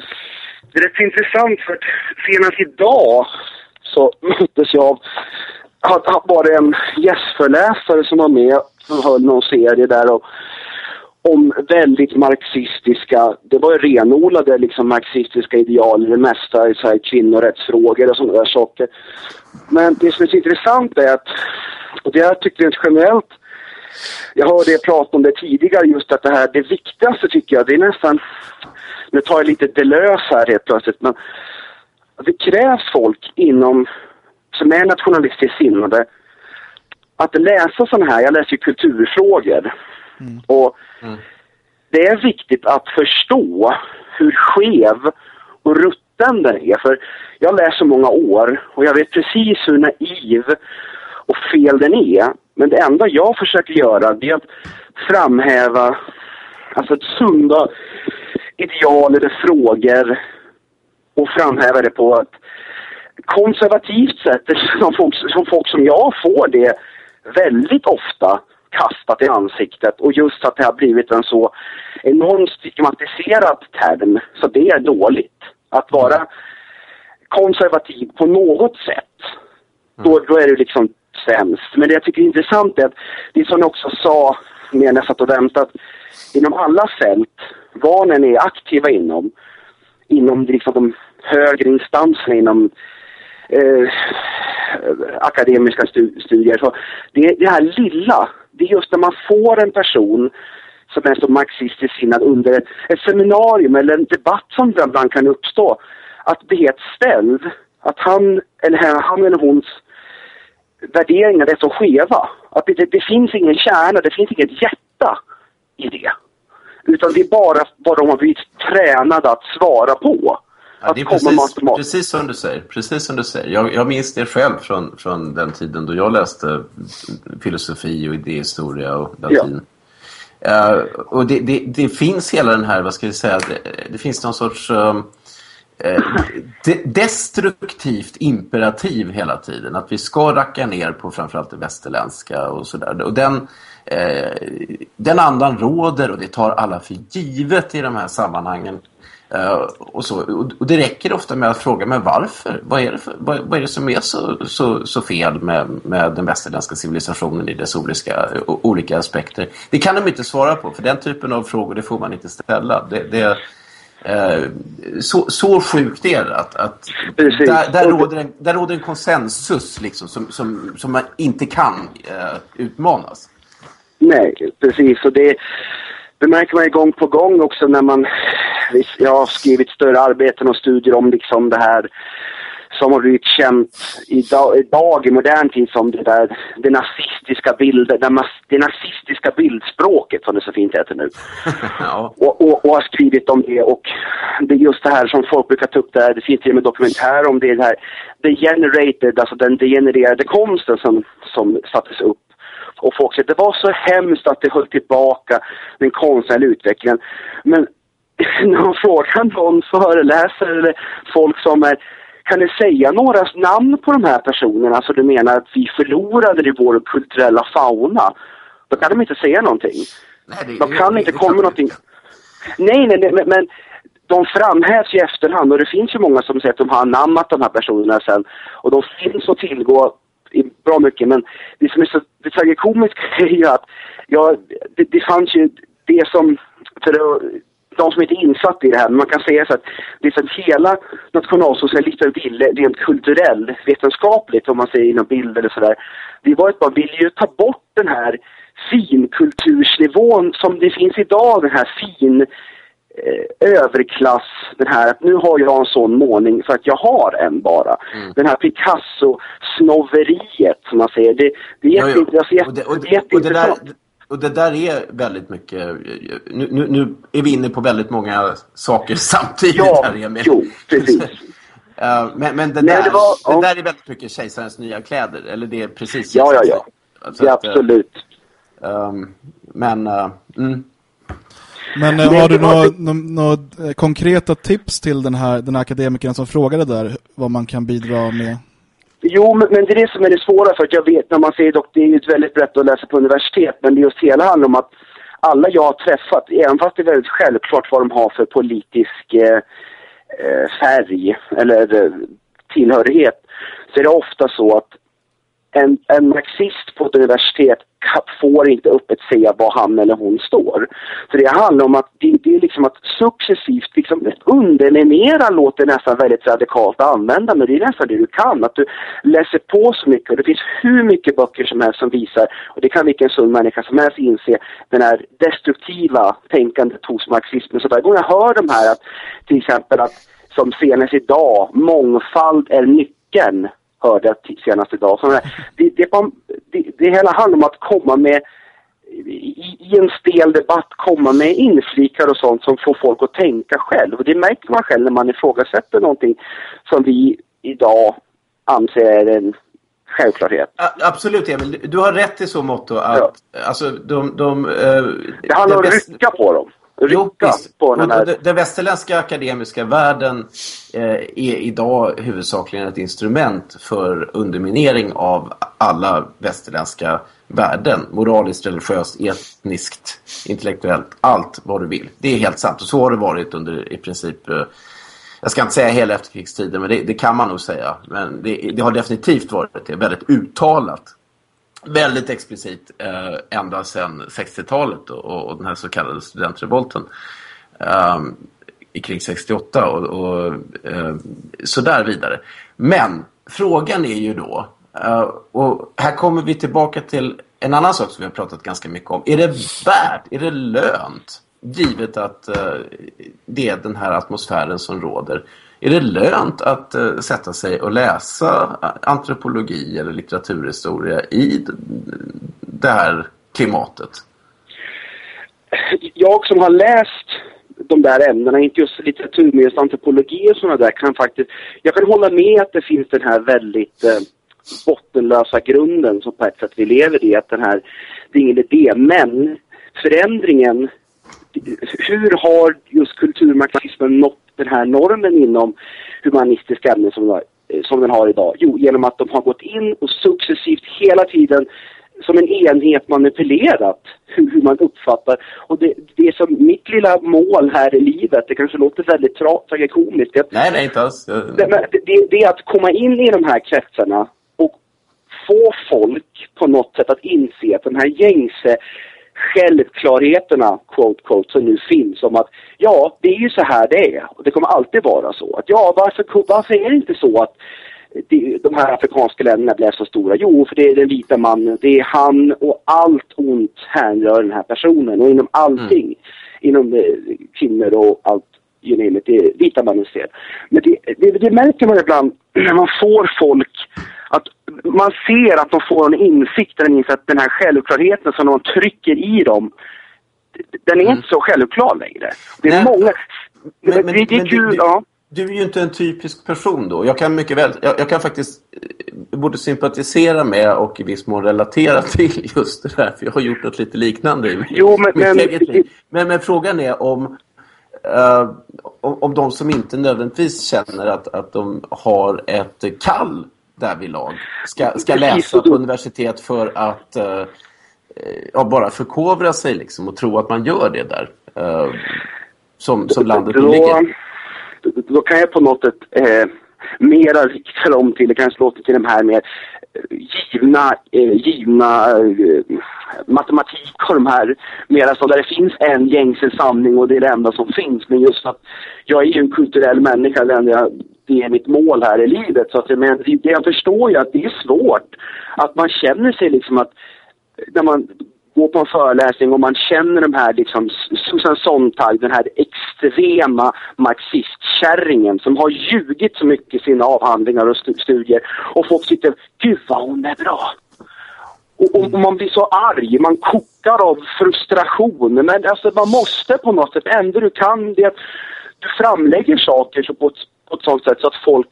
det är rätt intressant för att senast idag så [laughs] möttes jag av var det en gästföreläsare som var med som höll någon serie där och, om väldigt marxistiska, det var renodlade liksom marxistiska ideal, det mesta i så här kvinnorättsfrågor och sådana där saker. Men det som är så intressant är att, och det jag tyckte rent generellt, jag hörde er prata om det tidigare, just att det här, det viktigaste tycker jag, det är nästan, nu tar jag lite Deleuze här helt plötsligt, men det krävs folk inom som är nationalistiskt sinnade att läsa sådana här, jag läser ju kulturfrågor mm. och mm. det är viktigt att förstå hur skev och rutten den är. För jag läst så många år och jag vet precis hur naiv och fel den är. Men det enda jag försöker göra det är att framhäva alltså ett sunda ideal eller frågor och framhäva det på ett konservativt sätt, [laughs] som folk, som folk som jag får det väldigt ofta kastat i ansiktet och just att det har blivit en så enormt stigmatiserad term så det är dåligt. Att vara konservativ på något sätt, då, då är det liksom sämst. Men det jag tycker är intressant är att det som jag också sa när jag satt och väntade, inom alla fält, ni är aktiva inom, inom liksom de högre instanserna inom eh, akademiska studier. Så det, det här lilla, det är just när man får en person som är så marxistiskt sinnad under ett, ett seminarium eller en debatt som ibland kan uppstå, att bli helt ställd. Att han eller, han eller hons värderingar är så skeva. Att det, det, det finns ingen kärna, det finns inget hjärta i det. Utan det är bara vad de har blivit tränade att svara på. Ja, det är precis, precis som du säger. Precis som du säger. Jag, jag minns det själv från, från den tiden då jag läste filosofi och idéhistoria och latin. Ja. Uh, och det, det, det, finns hela den här, vad ska vi säga, det, det finns någon sorts uh, destruktivt imperativ hela tiden. Att vi ska racka ner på framförallt det västerländska och sådär. Och den, uh, den andan råder och det tar alla för givet i de här sammanhangen. Uh, och, så. och det räcker ofta med att fråga men varför? Vad är det, för, vad, vad är det som är så, så, så fel med, med den västerländska civilisationen i dess olika, olika aspekter? Det kan de inte svara på för den typen av frågor det får man inte ställa. Det, det, Eh, så, så sjukt är det att, att där, där, råder en, där råder en konsensus liksom, som, som, som man inte kan eh, utmanas. Nej, precis. Och det, det märker man ju gång på gång också när man... Jag har skrivit större arbeten och studier om liksom det här som har blivit känt idag, idag i modern tid som det där det nazistiska bilder, det, nazistiska bildspråket som det så fint heter nu. [laughs] ja. och, och, och, har skrivit om det och det är just det här som folk brukar ta upp där, det finns till och med dokumentär om det, det här degenerated, alltså den degenererade konsten som, som sattes upp och folk säger det var så hemskt att det höll tillbaka den konstnärliga utvecklingen. Men [laughs] när man frågar någon föreläsare eller folk som är kan du säga några namn på de här personerna så du menar att vi förlorade i vår kulturella fauna? Då kan de inte säga någonting. Nej, de kan inte komma med någonting. Nej, nej, nej, men, men de framhävs i efterhand och det finns ju många som säger att de har anammat de här personerna sen. Och de finns att tillgå i bra mycket. Men det som är så det tragikomiska [laughs] är ju att ja, det, det fanns ju det som, för att de som inte är insatta i det här, men man kan säga så att det som hela nationalsocialismen ville rent kulturellt, vetenskapligt om man säger inom bild eller sådär, det var att man ville ju ta bort den här finkultursnivån som det finns idag, den här fin eh, överklass, den här att nu har jag en sån målning för att jag har en bara. Mm. Den här Picasso-snoveriet som man säger, det, det är jätteintressant. Och det, och det, och det där, och det där är väldigt mycket... Nu, nu, nu, är vi inne på väldigt många saker [laughs] samtidigt ja, här, Emil. Jo, precis. [laughs] men, men det, Nej, där, var, det där är väldigt mycket kejsarens nya kläder. Eller det är precis... Ja, ja, ja. Alltså, absolut. Um, men... Uh, mm. Men äh, har du några, några konkreta tips till den här, den här akademikern som frågade där vad man kan bidra med? Jo, men, men, det är det som är det svåra för att jag vet när man säger dock, det är ju väldigt brett att läsa på universitet, men det just hela handlar om att alla jag har träffat, även fast det är väldigt självklart vad de har för politisk eh, eh färg eller eh, tillhörighet, så är det ofta så att en, en marxist på ett universitet får inte öppet säga var han eller hon står. För det handlar om att det, det är liksom att successivt liksom underminera låter nästan väldigt radikalt att använda, men det är nästan det du kan. Att du läser på så mycket och det finns hur mycket böcker som helst som visar, och det kan vilken sund människa som helst inse, den här destruktiva tänkandet hos marxismen. Så varje gång jag hör de här att till exempel att som senast idag, mångfald är nyckeln hörde jag senast idag. Så det, det, det, det hela handlar om att komma med i, en stel debatt komma med inflikar och sånt som får folk att tänka själv. Och det märker man själv när man ifrågasätter någonting som vi idag anser är en självklarhet. absolut Emil, du har rätt i så mått att ja. alltså, de, de, uh, det handlar om att rycka på dem rycka på den här... Den västerländska akademiska världen eh, är idag huvudsakligen ett instrument för underminering av alla västerländska värden. Moraliskt, religiöst, etniskt, intellektuellt, allt vad du vill. Det är helt sant och så har det varit under i princip... Eh, jag ska inte säga hela efterkrigstiden, men det, det kan man nog säga. Men det, det har definitivt varit det, väldigt uttalat väldigt explicit eh, ända sedan 60-talet och, och, den här så kallade studentrevolten eh, kring 68 och, och eh, så där vidare. Men frågan är ju då, eh, och här kommer vi tillbaka till en annan sak som vi har pratat ganska mycket om. Är det värt, är det lönt, givet att eh, det är den här atmosfären som råder, är det lönt att uh, sätta sig och läsa eh, antropologi eller litteraturhistoria i det här klimatet? Jag som har läst de där ämnena, inte just litteratur, men just antropologi och sådana där, kan faktiskt... Jag kan hålla med att det finns den här väldigt eh, bottenlösa grunden som på ett sätt vi lever i, att den här, det är ingen idé, men förändringen, hur har just kulturmarxismen nått den här normen inom humanistiska ämnen som, eh, som den har idag? Jo, genom att de har gått in och successivt hela tiden som en enhet manipulerat hur, hur man uppfattar. Och det, det är som mitt lilla mål här i livet, det kanske låter väldigt tra tragikomiskt. nej, nej, inte alls. Det, det, det är att komma in i de här kretsarna och få folk på något sätt att inse att de här gängse självklarheterna, quote, quote, som nu finns om att ja, det är ju så här det är och det kommer alltid vara så. Att ja, varför, varför är det inte så att de här afrikanska länderna blev så stora? Jo, för det är den vita mannen, det är han och allt ont hänrör den här personen och inom allting, mm. inom eh, kvinnor och allt, you name it, det är vita mannens fel. Men det, det, det märker man ibland när man får folk att man ser att de får en insikt, en insikt att den här självklarheten som de trycker i dem, den är mm. inte så självklar längre. Det är Nej. många... Men, men, det, är kul, du, ja. du är ju inte en typisk person då. Jag kan mycket väl, jag, jag kan faktiskt både sympatisera med och i viss mån relatera [laughs] till just det där. För jag har gjort något lite liknande i jo, men, mitt men, eget liv. Men, men frågan är om Uh, om, om de som inte nödvändigtvis känner att, att de har ett kall därvidlag ska, ska läsa på universitet för att uh, ja, bara förkovra sig liksom och tro att man gör det där uh, som, som landet då, ligger. Då kan jag på något sätt eh, mera rikta dem till, det kanske låter till de här mer givna, eh, givna eh, matematik och de här mera så där det finns en gängse sanning och det är det enda som finns. Men just att jag är ju en kulturell människa, det, jag, det är mitt mål här i livet. Så att, men det, jag förstår ju att det är svårt. Att man känner sig liksom att när man går på en föreläsning och man känner de här liksom Susan Sontag, den här extrema marxistkärringen som har ljugit så mycket i sina avhandlingar och studier och folk sitter, gud vad hon är bra. Och, och, man blir så arg, man kokar av frustration. Men alltså man måste på något sätt, det enda du kan det att du framlägger saker så på ett på ett sånt sätt så att folk...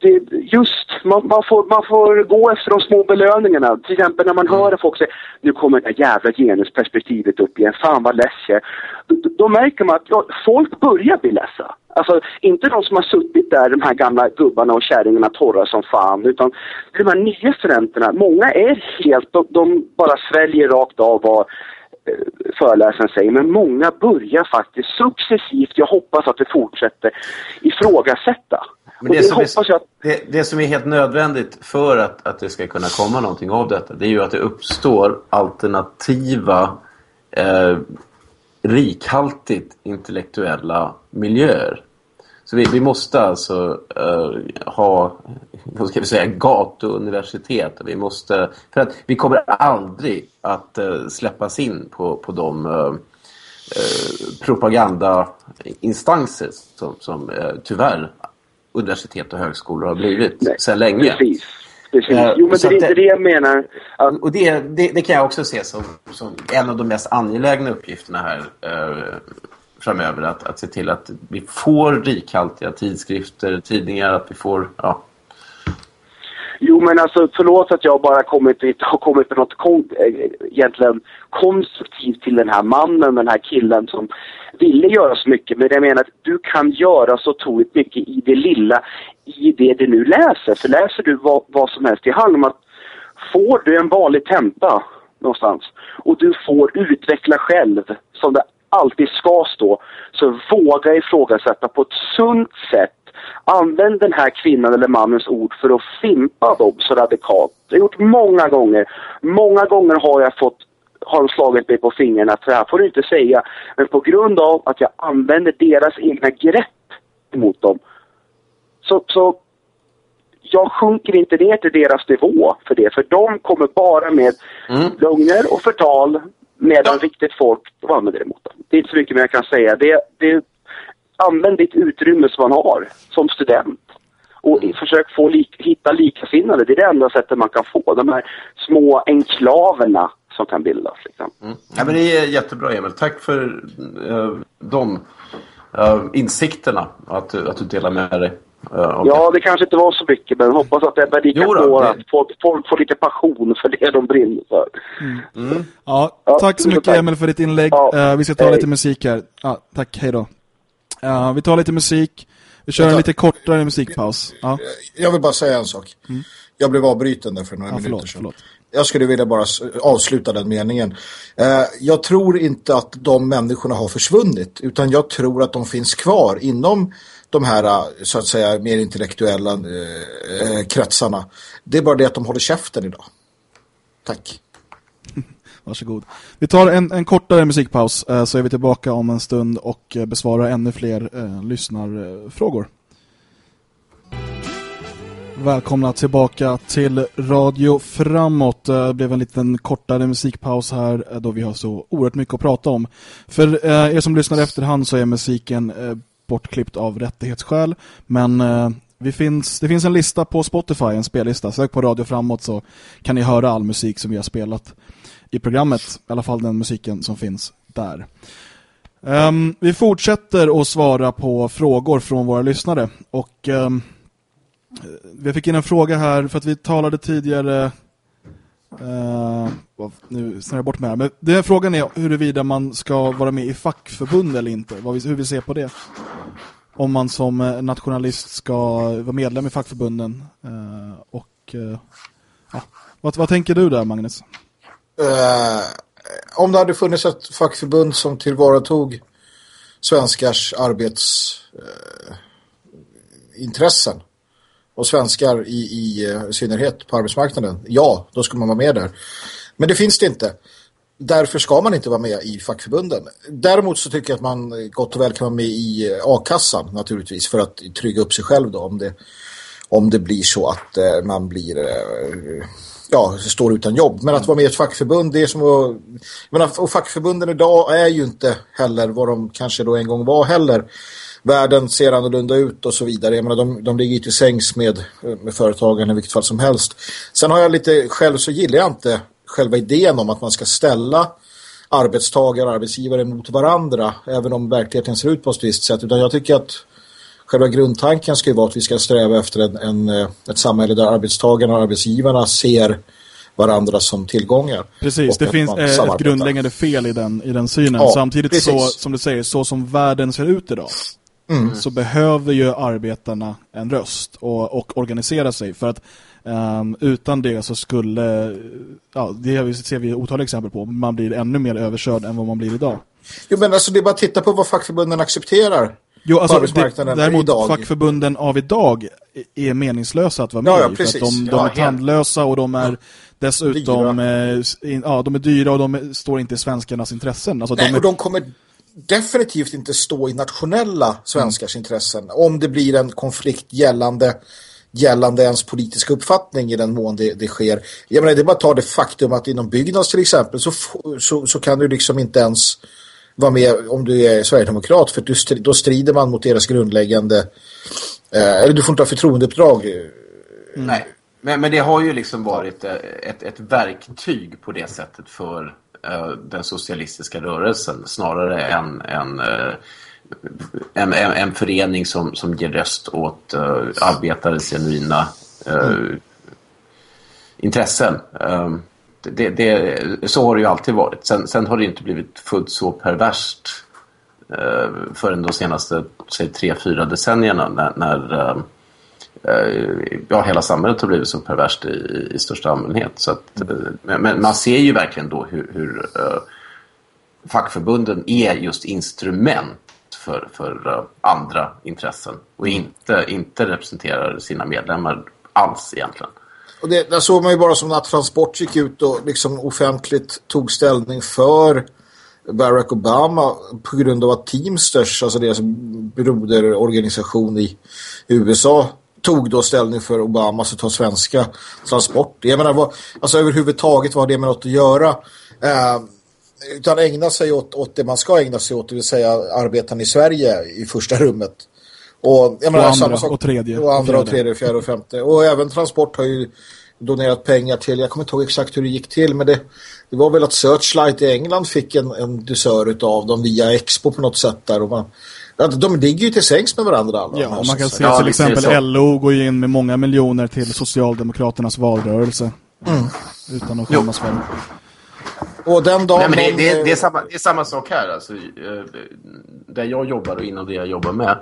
Det, just, man, man, får, man får gå efter de små belöningarna. Till exempel när man hör att folk säger nu kommer det där jävla genusperspektivet upp igen, fan vad less jag då, då märker man att ja, folk börjar bli ledsa. Alltså inte de som har suttit där, de här gamla gubbarna och kärringarna torra som fan, utan de här nya studenterna, många är helt, de, de bara sväljer rakt av vad föreläsaren säger, men många börjar faktiskt successivt, jag hoppas att det fortsätter, ifrågasätta. Men det, det, som är, att... det, det, som är helt nödvändigt för att, att det ska kunna komma någonting av detta, det är ju att det uppstår alternativa, eh, rikhaltigt intellektuella miljöer. Så vi, vi måste alltså uh, ha vad ska vi säga, gatuuniversitet. Vi måste, för att vi kommer aldrig att uh, släppas in på, på de uh, propagandainstanser som, som tyvärr universitet och högskolor har blivit Nej, sedan länge. Precis. Precis. Jo, men det är inte det jag menar. Att... Och det, det, det, kan jag också se som, som en av de mest angelägna uppgifterna här framöver att, att se till att vi får rikhaltiga tidskrifter, tidningar, att vi får, ja. Jo men alltså förlåt att jag bara kommit, har kommit med något kon, egentligen konstruktivt till den här mannen, den här killen som ville göra så mycket. Men jag menar att du kan göra så otroligt mycket i det lilla, i det du nu läser. För läser du vad, vad som helst, det handlar om att får du en vanlig tenta någonstans och du får utveckla själv som det alltid ska stå, så våga ifrågasätta på ett sunt sätt. Använd den här kvinnan eller mannens ord för att fimpa dem så radikalt. Det har jag gjort många gånger. Många gånger har jag fått har de slagit mig på fingrarna så här får du inte säga. Men på grund av att jag använder deras egna grepp mot dem så, så jag sjunker inte ner till deras nivå för det. För de kommer bara med mm. lögner och förtal Medan ja. riktigt folk, de använder det mot dem. Det är inte så mycket mer jag kan säga. Det, det, använd ditt utrymme som man har som student. Och mm. försök få lik, hitta likasinnade. Det är det enda sättet man kan få. De här små enklaverna som kan bildas. Liksom. Mm. Ja, men det är jättebra Emil. Tack för uh, de uh, insikterna. Att, att du delar med dig. Uh, okay. Ja, det kanske inte var så mycket, men hoppas att det är lika jo då, det... att folk, folk, får lite passion för det de brinner för. Mm. Mm. Ja, ja, tack så mycket tack. Emil för ditt inlägg. Ja. Uh, vi ska ta hej. lite musik här. Ja, tack, hej då. Uh, vi tar lite musik. Vi kör en lite kortare musikpaus. Ja. Jag vill bara säga en sak. Mm. Jag blev avbruten där för några ja, minuter sedan. Förlåt. Jag skulle vilja bara avsluta den meningen. Jag tror inte att de människorna har försvunnit utan jag tror att de finns kvar inom de här äh, så att säga mer intellektuella eh, kretsarna. Det är bara det att de håller käften idag. Tack. [laughs] Varsågod. Vi tar en, en kortare musikpaus eh, så är vi tillbaka om en stund och besvarar ännu fler eh, lyssnarfrågor. Välkomna tillbaka till Radio Framåt. Det blev en liten kortare musikpaus här då vi har så oerhört mycket att prata om. För er som lyssnar efterhand så är musiken bortklippt av rättighetsskäl. Men eh, vi finns, det finns en lista på Spotify, en spellista. Sök på Radio Framåt så kan ni höra all musik som vi har spelat i programmet. I alla fall den musiken som finns där. Um, vi fortsätter att svara på frågor från våra lyssnare. Och um, vi fick in en fråga här för att vi talade tidigare... Uh, nu snurrar jag bort med här. Men den frågan är huruvida man ska vara med i fackförbund eller inte. Hur vi ser på det om man som eh, nationalist ska vara medlem i fackförbunden. Uh, och uh, ja. vad, vad tänker du där, Magnus? Uh, om det hade funnits ett fackförbund som tillvaratog svenskars arbetsintressen uh, och svenskar i, i, eh, i synnerhet på arbetsmarknaden, ja, då skulle man vara med där. Men det finns det inte. Därför ska man inte vara med i fackförbunden. Däremot så tycker jag att man gott och väl kan vara med i eh, A-kassan naturligtvis för att trygga upp sig själv då om det, om det blir så att eh, man blir eh, ja, står utan jobb. Men att vara med i ett fackförbund det är som att menar, och fackförbunden idag är ju inte heller vad de kanske då en gång var heller. Världen ser annorlunda ut och så vidare. Jag menar, de, de ligger ju till sängs med, med företagen i vilket fall som helst. Sen har jag lite, själv så gillar jag inte själva idén om att man ska ställa arbetstagare och arbetsgivare mot varandra även om verkligheten ser ut på ett visst sätt utan jag tycker att själva grundtanken ska ju vara att vi ska sträva efter en, en, ett samhälle där arbetstagarna och arbetsgivarna ser varandra som tillgångar. Precis, det finns eh, ett grundläggande fel i den, i den synen. Ja, Samtidigt precis. så, som du säger, så som världen ser ut idag mm. så behöver ju arbetarna en röst och, och organisera sig för att Um, utan det så skulle, ja, det ser vi otaliga exempel på, man blir ännu mer överkörd än vad man blir idag. Jo men alltså det är bara att titta på vad fackförbunden accepterar jo, alltså, det, däremot idag. fackförbunden av idag är meningslösa att vara med ja, ja, i. För att de, de ja, är tandlösa och de är dessutom dyra. Eh, ja, de är dyra och de är, står inte i svenskarnas intressen. Alltså, Nej, de är... och de kommer definitivt inte stå i nationella svenskars mm. intressen om det blir en konflikt gällande gällande ens politiska uppfattning i den mån det, det sker. Jag menar, det är bara att ta det faktum att inom byggnads till exempel så, så, så kan du liksom inte ens vara med om du är Sverigedemokrat för du, då strider man mot deras grundläggande eh, eller du får inte ha förtroendeuppdrag. Mm. Nej, men, men det har ju liksom varit eh, ett, ett verktyg på det sättet för den socialistiska rörelsen snarare än, än uh, en, en, en, förening som, som ger röst åt uh, arbetares genuina uh, intressen. Um, det, det, så har det ju alltid varit. Sen, sen har det inte blivit fullt så perverst uh, förrän de senaste säg, tre, fyra decennierna när, när uh, Eh, ja, hela samhället har blivit så perverst i, i största allmänhet. Så att, mm. men man ser ju verkligen då hur, hur eh, fackförbunden är just instrument för, för uh, andra intressen och inte, inte representerar sina medlemmar alls egentligen. Och det, där såg man ju bara som att Transport gick ut och liksom offentligt tog ställning för Barack Obama på grund av att Teamsters, alltså deras broderorganisation i USA tog då ställning för Obama så tar svenska transport. Jag menar, vad, alltså överhuvudtaget vad har det med något att göra? Uh, utan ägna sig åt, åt det man ska ägna sig åt, det vill säga arbetarna i Sverige i första rummet. Och, jag menar, och andra sak, och tredje. Och andra och tredje, fjärde och femte. Och även Transport har ju donerat pengar till, jag kommer inte ihåg exakt hur det gick till, men det, det var väl att Searchlight i England fick en, en dusör av dem via Expo på något sätt där. Och man, de ligger ju till sängs med varandra. Alla, ja, man kan se ja, till exempel LO går in med många miljoner till Socialdemokraternas valrörelse. Mm. Utan att skämmas för och den dagen... Nej, men det, det, det, är samma, det är samma sak här. Alltså, eh, där jag jobbar och inom det jag jobbar med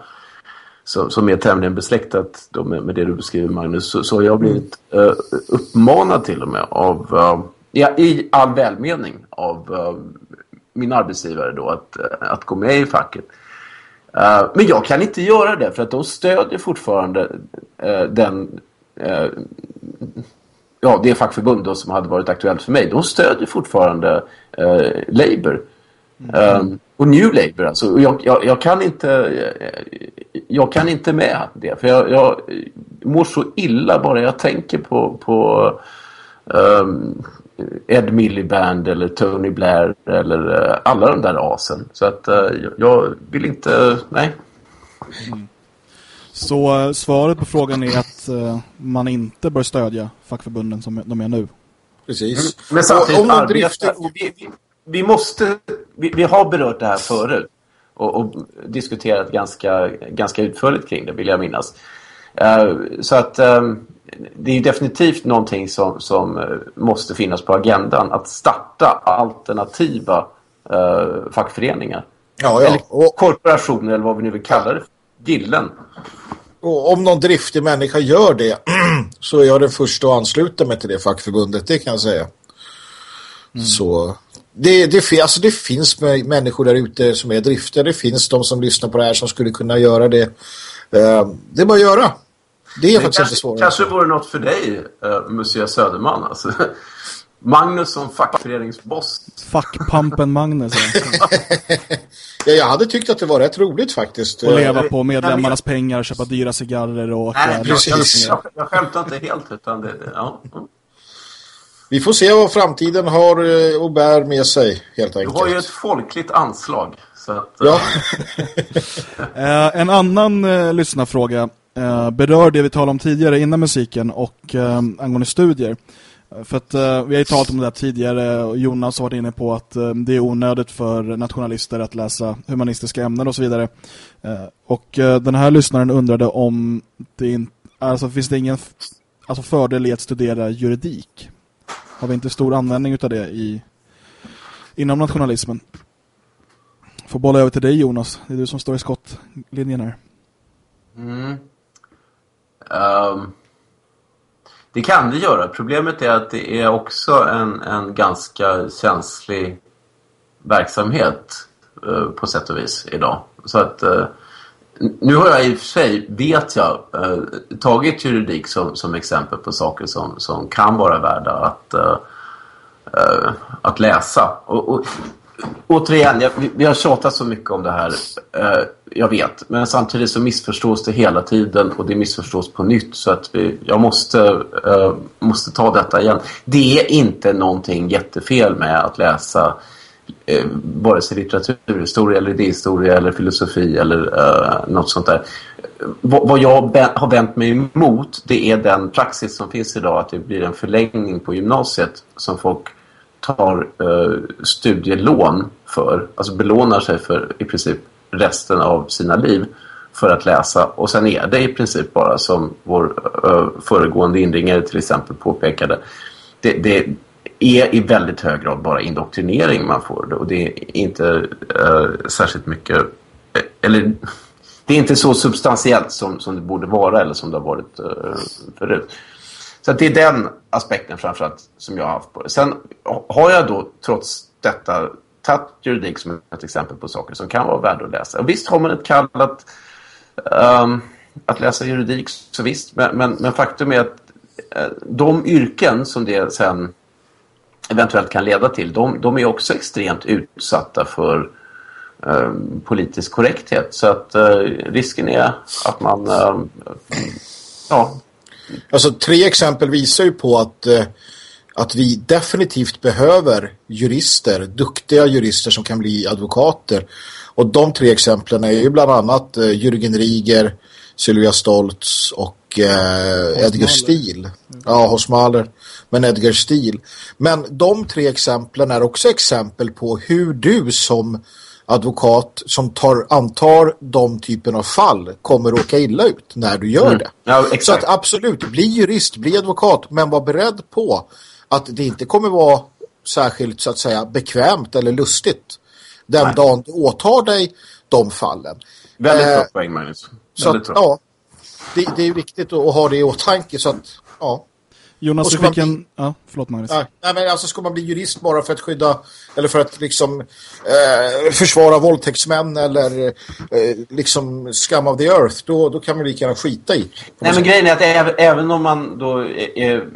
så, som är tämligen besläktat då med, med det du beskriver Magnus så, så har jag blivit uh, uppmanad till och med av uh, ja, i all välmening av uh, min arbetsgivare då att, att gå med i facket. Men jag kan inte göra det för att de stödjer fortfarande den ja, det fackförbund då som hade varit aktuellt för mig, de stödjer fortfarande uh, Labour. Mm. Um, och New Labour alltså. Och jag, jag, jag, kan inte jag kan inte med det. För jag, jag mår så illa bara jag tänker på, på um, Ed Miliband eller Tony Blair eller uh, alla de där asen. Så att uh, jag vill inte, nej. Mm. Så uh, svaret på frågan är att man inte bör stödja fackförbunden som de är nu. Precis. Men samtidigt om arbetar, vi, vi, vi, måste, vi, vi, har berört det här förut och, och, diskuterat ganska, ganska utförligt kring det vill jag minnas. så att um, det är definitivt någonting som, som eh, måste finnas på agendan. Att starta alternativa uh, fackföreningar. Ja, ja. Eller korporationer eller vad vi nu vill kalla det. Gillen. Och om någon driftig människa gör det [clears throat] så är jag den första att ansluta mig till det fackförbundet, det kan jag säga. Mm. Så det, det, alltså det finns människor där ute som är driftiga. Det finns de som lyssnar på det här som skulle kunna göra det. Uh, det är bara att göra. Det är det faktiskt kanske, inte svårare. kanske vore något för dig, uh, Monsieur Söderman. Alltså. Magnus som fackföreningsboss. Fackpampen Magnus. [laughs] ja, jag hade tyckt att det var rätt roligt faktiskt. Och leva på medlemmarnas pengar, köpa dyra cigarrer och. Nej, precis. Jag, jag, jag skämtar inte helt utan det, ja. Vi får se vad framtiden har eh, och bär med sig helt enkelt. Du har ju ett folkligt anslag. Så att, ja. [laughs] en annan uh, lyssnarfråga Eh, berör det vi talade om tidigare innan musiken och eh, angående studier. För att eh, vi har ju talat om det här tidigare och Jonas har varit inne på att eh, det är onödigt för nationalister att läsa humanistiska ämnen och så vidare. Eh, och eh, den här lyssnaren undrade om det inte, alltså finns det ingen alltså fördel i att studera juridik? Har vi inte stor användning av det i inom nationalismen? Får bolla över till dig Jonas. Det är du som står i skottlinjen här. Mm. Um, det kan det göra. Problemet är att det är också en, en ganska känslig verksamhet uh, på sätt och vis idag. Så att uh, nu har jag i och för sig, vet jag, uh, tagit juridik som, som exempel på saker som, som kan vara värda att, att läsa. Och, och återigen, jag, vi har tjatat så mycket om det här, eh, jag vet. Men samtidigt så missförstås det hela tiden och det missförstås på nytt. Så att vi, jag måste, eh, måste ta detta igen. Det är inte någonting jättefel med att läsa eh, vare sig litteraturhistoria eller idéhistoria eller filosofi eller eh, något sånt där. V vad jag har vänt mig emot det är den praxis som finns idag att det blir en förlängning på gymnasiet som folk tar eh, studielån för, alltså belånar sig för i princip resten av sina liv för att läsa. Och sen är det i princip bara som vår eh, föregående inringare till exempel påpekade. Det, det, är i väldigt hög grad bara indoktrinering man får. Och det är inte eh, särskilt mycket... Eh, eller det är inte så substantiellt som, som det borde vara eller som det har varit eh, förut. Så det är den aspekten framförallt som jag har haft på det. Sen har jag då trots detta tagit juridik som ett exempel på saker som kan vara värda att läsa. Och visst har man ett kall att, um, att läsa juridik, så visst. Men, men, men faktum är att eh, de yrken som det sen eventuellt kan leda till, de, de är också extremt utsatta för um, politisk korrekthet. Så att uh, risken är att man um, ja, Alltså tre exempel visar ju på att, eh, att vi definitivt behöver jurister, duktiga jurister som kan bli advokater. Och de tre exemplen är ju bland annat eh, Jürgen Rieger, Sylvia Stoltz och eh, Edgar Steele. Ja, hos Mahler. Men Edgar Steele. Men de tre exemplen är också exempel på hur du som advokat som tar, antar de typen av fall kommer råka illa ut när du gör mm. det. Ja, så att absolut, bli jurist, bli advokat, men var beredd på att det inte kommer vara särskilt så att säga bekvämt eller lustigt den Nej. dagen du åtar dig de fallen. Väldigt bra eh, poäng, Magnus. Så att, ja, det, det, är viktigt att ha det i åtanke så att, ja. Jonas, du fick en... Ja, förlåt Magnus. Nej, men alltså ska man bli jurist bara för att skydda eller för att liksom eh, försvara våldtäktsmän eller eh, liksom scum of the earth, då, då kan man lika gärna skita i. Nej, men grejen är att även, även om man då är,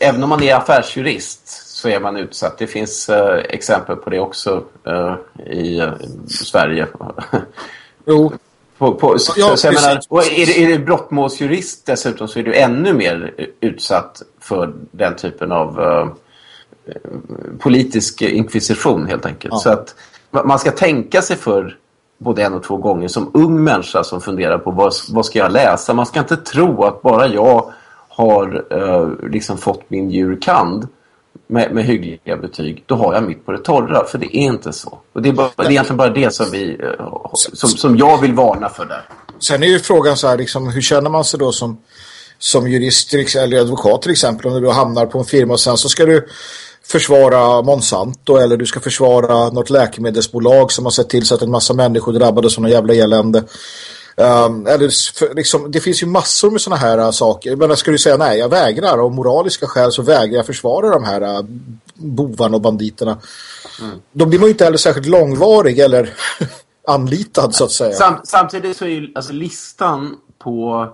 även om man är affärsjurist så är man utsatt. Det finns eh, exempel på det också eh, i eh, Sverige. Jo. På, på, så, Ja, så menar, och är, det, är det brottmålsjurist dessutom så är du ännu mer utsatt för den typen av eh, politisk inkvisition helt enkelt. Ja. Så att ma- man ska tänka sig för både en och två gånger som ung människa som funderar på vad, vad ska jag läsa. Man ska inte tro att bara jag har eh, liksom fått min jurkand med, med hyggliga betyg, då har jag mitt på det torra. För det är inte så. Och det är, bara, det är egentligen bara det som, vi, eh, som, som jag vill varna för där. Sen är ju frågan så här, liksom, hur känner man sig då som, som jurist eller advokat till exempel om du då hamnar på en firma och sen så ska du försvara Monsanto eller du ska försvara något läkemedelsbolag som har sett till så att en massa människor drabbades av någon jävla elände. Um, eller liksom, det finns ju massor med sådana här uh, saker. Men ska du säga nej, jag vägrar. Av moraliska skäl så vägrar jag försvara de här uh, bovarna och banditerna. Då blir man ju inte heller särskilt långvarig eller [laughs] anlitad så att säga. Sam, samtidigt så är ju alltså listan på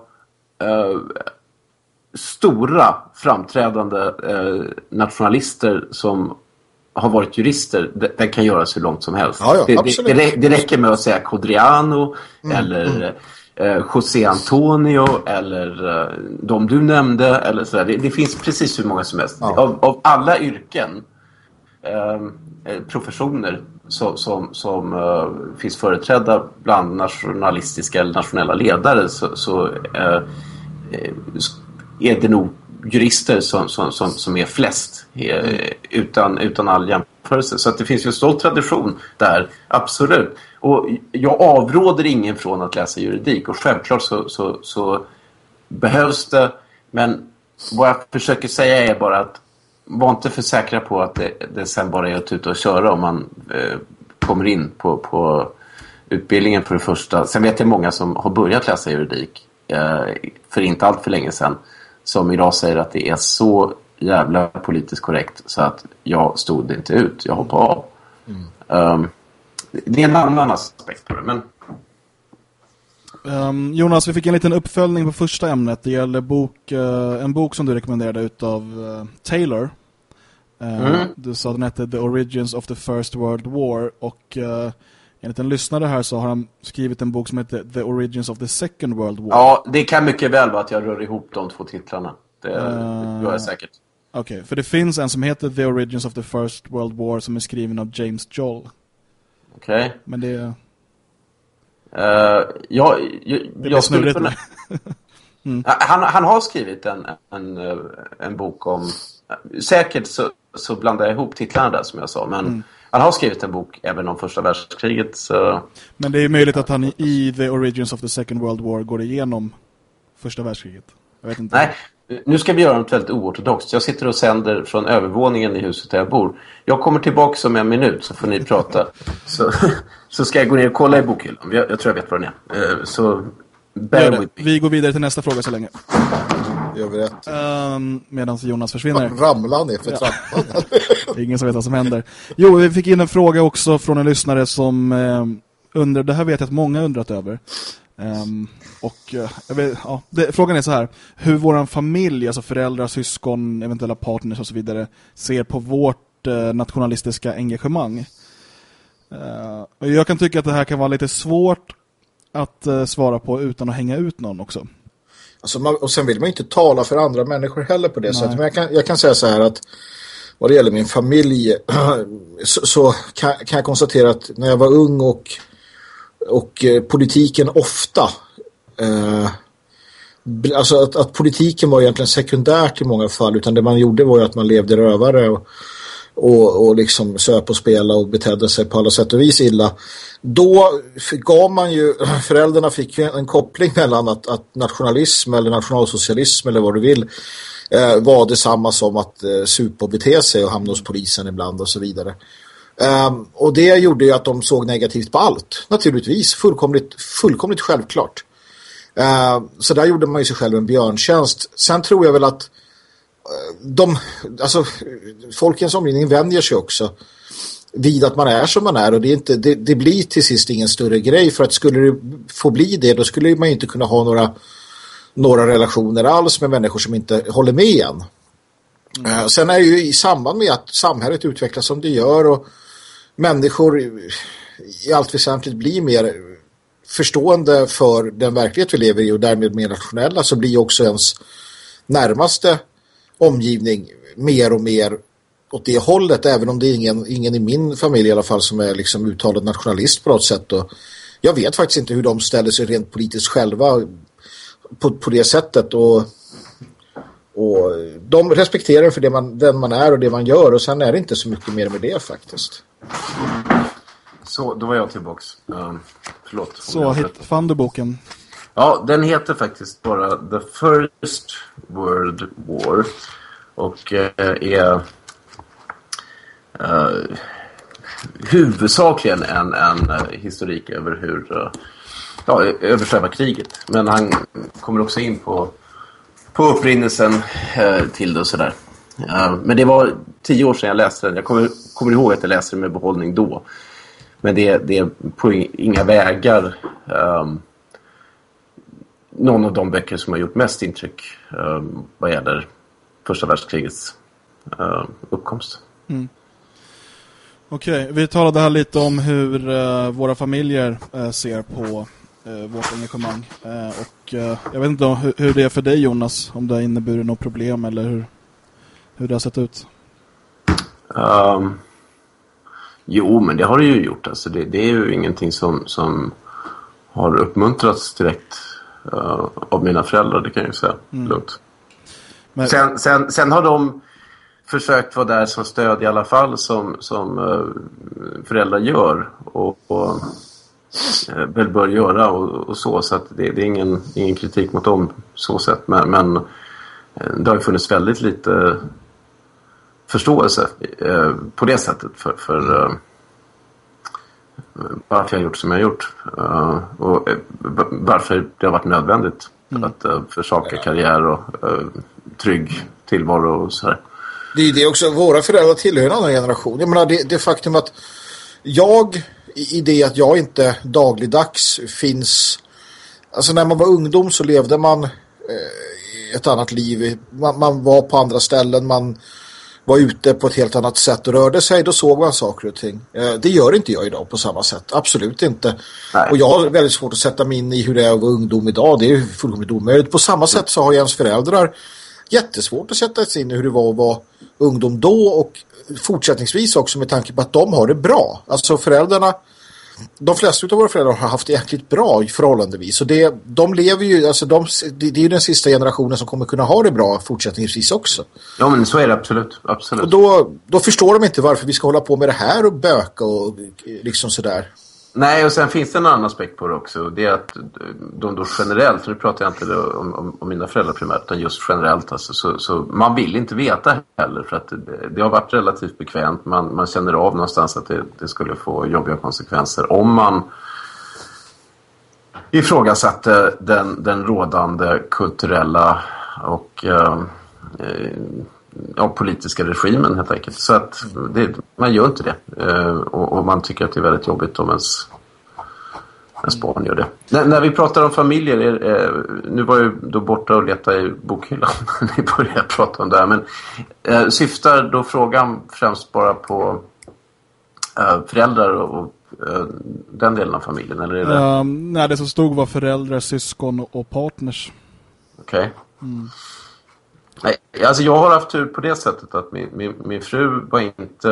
eh, stora framträdande nationalister som har varit jurister, de- den kan göras hur långt som helst. Ja, ja, det, det, det, rä- det räcker med att säga Codriano eller eh, José Antonio eller eh, de du nämnde. Eller sådär. Det, det finns precis hur många som helst. Ja. Av, av alla yrken eh, professioner som, som, som eh, finns företrädda bland nationalistiska eller nationella ledare så, så eh, eh, är det nog jurister som, som, som, som är flest eh, utan, utan all jämförelse. Så att det finns ju en stolt tradition där, absolut. Och jag avråder ingen från att läsa juridik och självklart så, så, så behövs det. Men vad jag försöker säga är bara att var inte för säkra på att det, det sen bara är att tuta och köra om man eh, kommer in på, på utbildningen för det första. Sen vet jag många som har börjat läsa juridik eh, för inte allt för länge sedan som idag säger att det är så jävla politiskt korrekt så att jag stod inte ut, jag hoppade av. Um, det är en annan aspekt på det, men Ehm, Jonas, vi fick en liten uppföljning på första ämnet. Det gäller bok, eh, en bok som du rekommenderade utav uh, Taylor. Eh, Mm. Du sa den hette The Origins of the First World War och uh, enligt en lyssnare här så har han skrivit en bok som heter The Origins of the Second World War. ja, det kan mycket väl vara att jag rör ihop de två titlarna. Det Eh. gör jag säkert. Okej, för det finns en som heter The Origins of the First World War som är skriven av James Joll. Okej. Men det är... Eh, jag, jag, Det jag skulle kunna... [laughs] nu. han, han har skrivit en, en, en bok om... Säkert så, så blandar jag ihop titlarna där som jag sa. Men Mm. Han har skrivit en bok även om första världskriget. Så, Men det är möjligt att han i- The Origins of the Second World War går igenom första världskriget. Jag vet inte. nej, nu ska vi göra något väldigt oortodoxt. Jag sitter och sänder från övervåningen i huset där jag bor. Jag kommer tillbaka om en minut så får ni prata. [laughs] så, så ska jag gå ner och kolla i bokhyllan. Jag, jag tror jag vet vad den är. Eh, så bear with me. Vi går vidare till nästa fråga så länge. Gör vi rätt. Um, Medan Jonas försvinner. Ramlar ner för trappan. [laughs] Det är ingen som vet vad som händer. Jo, vi fick in en fråga också från en lyssnare som eh, undrar, det här vet jag att många undrat över. Ehm, och eh, vet, ja, det, frågan är så här, hur våran familj, alltså föräldrar, syskon, eventuella partners och så vidare, ser på vårt eh, nationalistiska engagemang. Och jag kan tycka att det här kan vara lite svårt att eh, svara på utan att hänga ut någon också. Alltså man, och sen vill man inte tala för andra människor heller på det Nej. sättet. Men jag kan, jag kan säga så här att vad det gäller min familj [clears throat] så, så kan, kan jag konstatera att när jag var ung och, och eh, politiken ofta eh, alltså att, att politiken var egentligen sekundärt i många fall utan det man gjorde var ju att man levde rövare och, och, och liksom söp och spela och betedde sig på alla sätt och vis illa. Då gav man ju, [clears throat] föräldrarna fick ju en koppling mellan att, att nationalism eller nationalsocialism eller vad du vill eh, var detsamma som att eh, supa och bete sig och hamna hos polisen ibland och så vidare. Ehm, och det gjorde ju att de såg negativt på allt, naturligtvis, fullkomligt, fullkomligt självklart. Ehm, så där gjorde man ju sig själv en björntjänst. Sen tror jag väl att eh, de, alltså folkens omgivning vänjer sig också vid att man är som man är och det, är inte, det, det blir till sist ingen större grej för att skulle det få bli det då skulle man ju inte kunna ha några, några relationer alls med människor som inte håller med igen. Mm. Eh, sen är det ju i samband med att samhället utvecklas som det gör och människor i allt väsentligt blir mer förstående för den verklighet vi lever i och därmed mer rationella så blir också ens närmaste omgivning mer och mer åt det hållet även om det är ingen, ingen i min familj i alla fall som är liksom uttalad nationalist på något sätt och jag vet faktiskt inte hur de ställer sig rent politiskt själva på, på det sättet och, och de respekterar för det man, den man är och det man gör och sen är det inte så mycket mer med det faktiskt. Så, då var jag tillbaks. Um, förlåt. Så, hit, fann du boken? Ja, den heter faktiskt bara The First World War och eh, är eh, huvudsakligen en, en uh, historik över hur uh, ja, över själva kriget. Men han kommer också in på, på upprinnelsen uh, till det och sådär. men det var tio år sedan jag läste den. Jag kommer, kommer ihåg att jag läste den med behållning då. Men det, det är på inga vägar um, någon av de böcker som har gjort mest intryck um, vad gäller första världskrigets uh, uppkomst. Mm. Okej, okay, vi talade här lite om hur uh, våra familjer uh, ser på uh, vårt engagemang. och jag vet inte hur, hur, det är för dig Jonas, om det har inneburit något problem eller hur, hur det har sett ut. Um, jo, men det har det ju gjort. Alltså det, det är ju ingenting som, som har uppmuntrats direkt av mina föräldrar, det kan jag ju säga. Mm. Lugnt. Men... Sen, sen, sen har de försökt vara där som stöd i alla fall som, som uh, föräldrar gör och, och uh, väl bör göra och, och så. Så att det, det, är ingen, ingen kritik mot dem så sett. Men, men uh, det har funnits väldigt lite förståelse på det sättet för, för varför jag har gjort som jag har gjort. och varför det har varit nödvändigt mm. att försaka karriär och trygg tillvaro och så här. Det är det också, våra föräldrar tillhör en annan generation. Jag menar, det, det faktum att jag, i det att jag inte dagligdags finns... Alltså när man var ungdom så levde man eh, ett annat liv. Man, man, var på andra ställen, man var ute på ett helt annat sätt och rörde sig. Då såg man saker och ting. Eh, det gör inte jag idag på samma sätt. Absolut inte. Nej. Och jag har väldigt svårt att sätta mig in i hur det är att vara ungdom idag. Det är fullkomligt omöjligt. På samma sätt så har jag ens föräldrar jättesvårt att sätta sig in i hur det var att vara ungdom då och fortsättningsvis också med tanke på att de har det bra. Alltså föräldrarna de flesta av våra föräldrar har haft det jäkligt bra förhållandevis. Och det, de lever ju, alltså de, det, det är ju den sista generationen som kommer kunna ha det bra fortsättningsvis också. Ja men så är det absolut. absolut. Och då, då förstår de inte varför vi ska hålla på med det här och böka och liksom sådär. Nej, och sen finns det en annan aspekt på det också. Det är att de då generellt, nu pratar jag inte om, om, om mina föräldrar primärt, utan just generellt. Alltså, så, så, man vill inte veta heller för att det, det, har varit relativt bekvämt. Man, man känner av någonstans att det, det skulle få jobbiga konsekvenser om man ifrågasatte den, den rådande kulturella och eh, ja, politiska regimen helt enkelt. Så att det, man gör inte det. Eh, och, och, man tycker att det är väldigt jobbigt om ens, ens barn gör det. N när vi pratar om familjer, eh, nu var jag då borta och letade i bokhyllan [laughs] när vi började prata om det här. Men eh, syftar då frågan främst bara på eh, föräldrar och, och eh, den delen av familjen? Eller är det... Um, nej, det som stod var föräldrar, syskon och partners. Okej. Okay. Mm. Nej, alltså jag har haft tur på det sättet att min, min, min fru var inte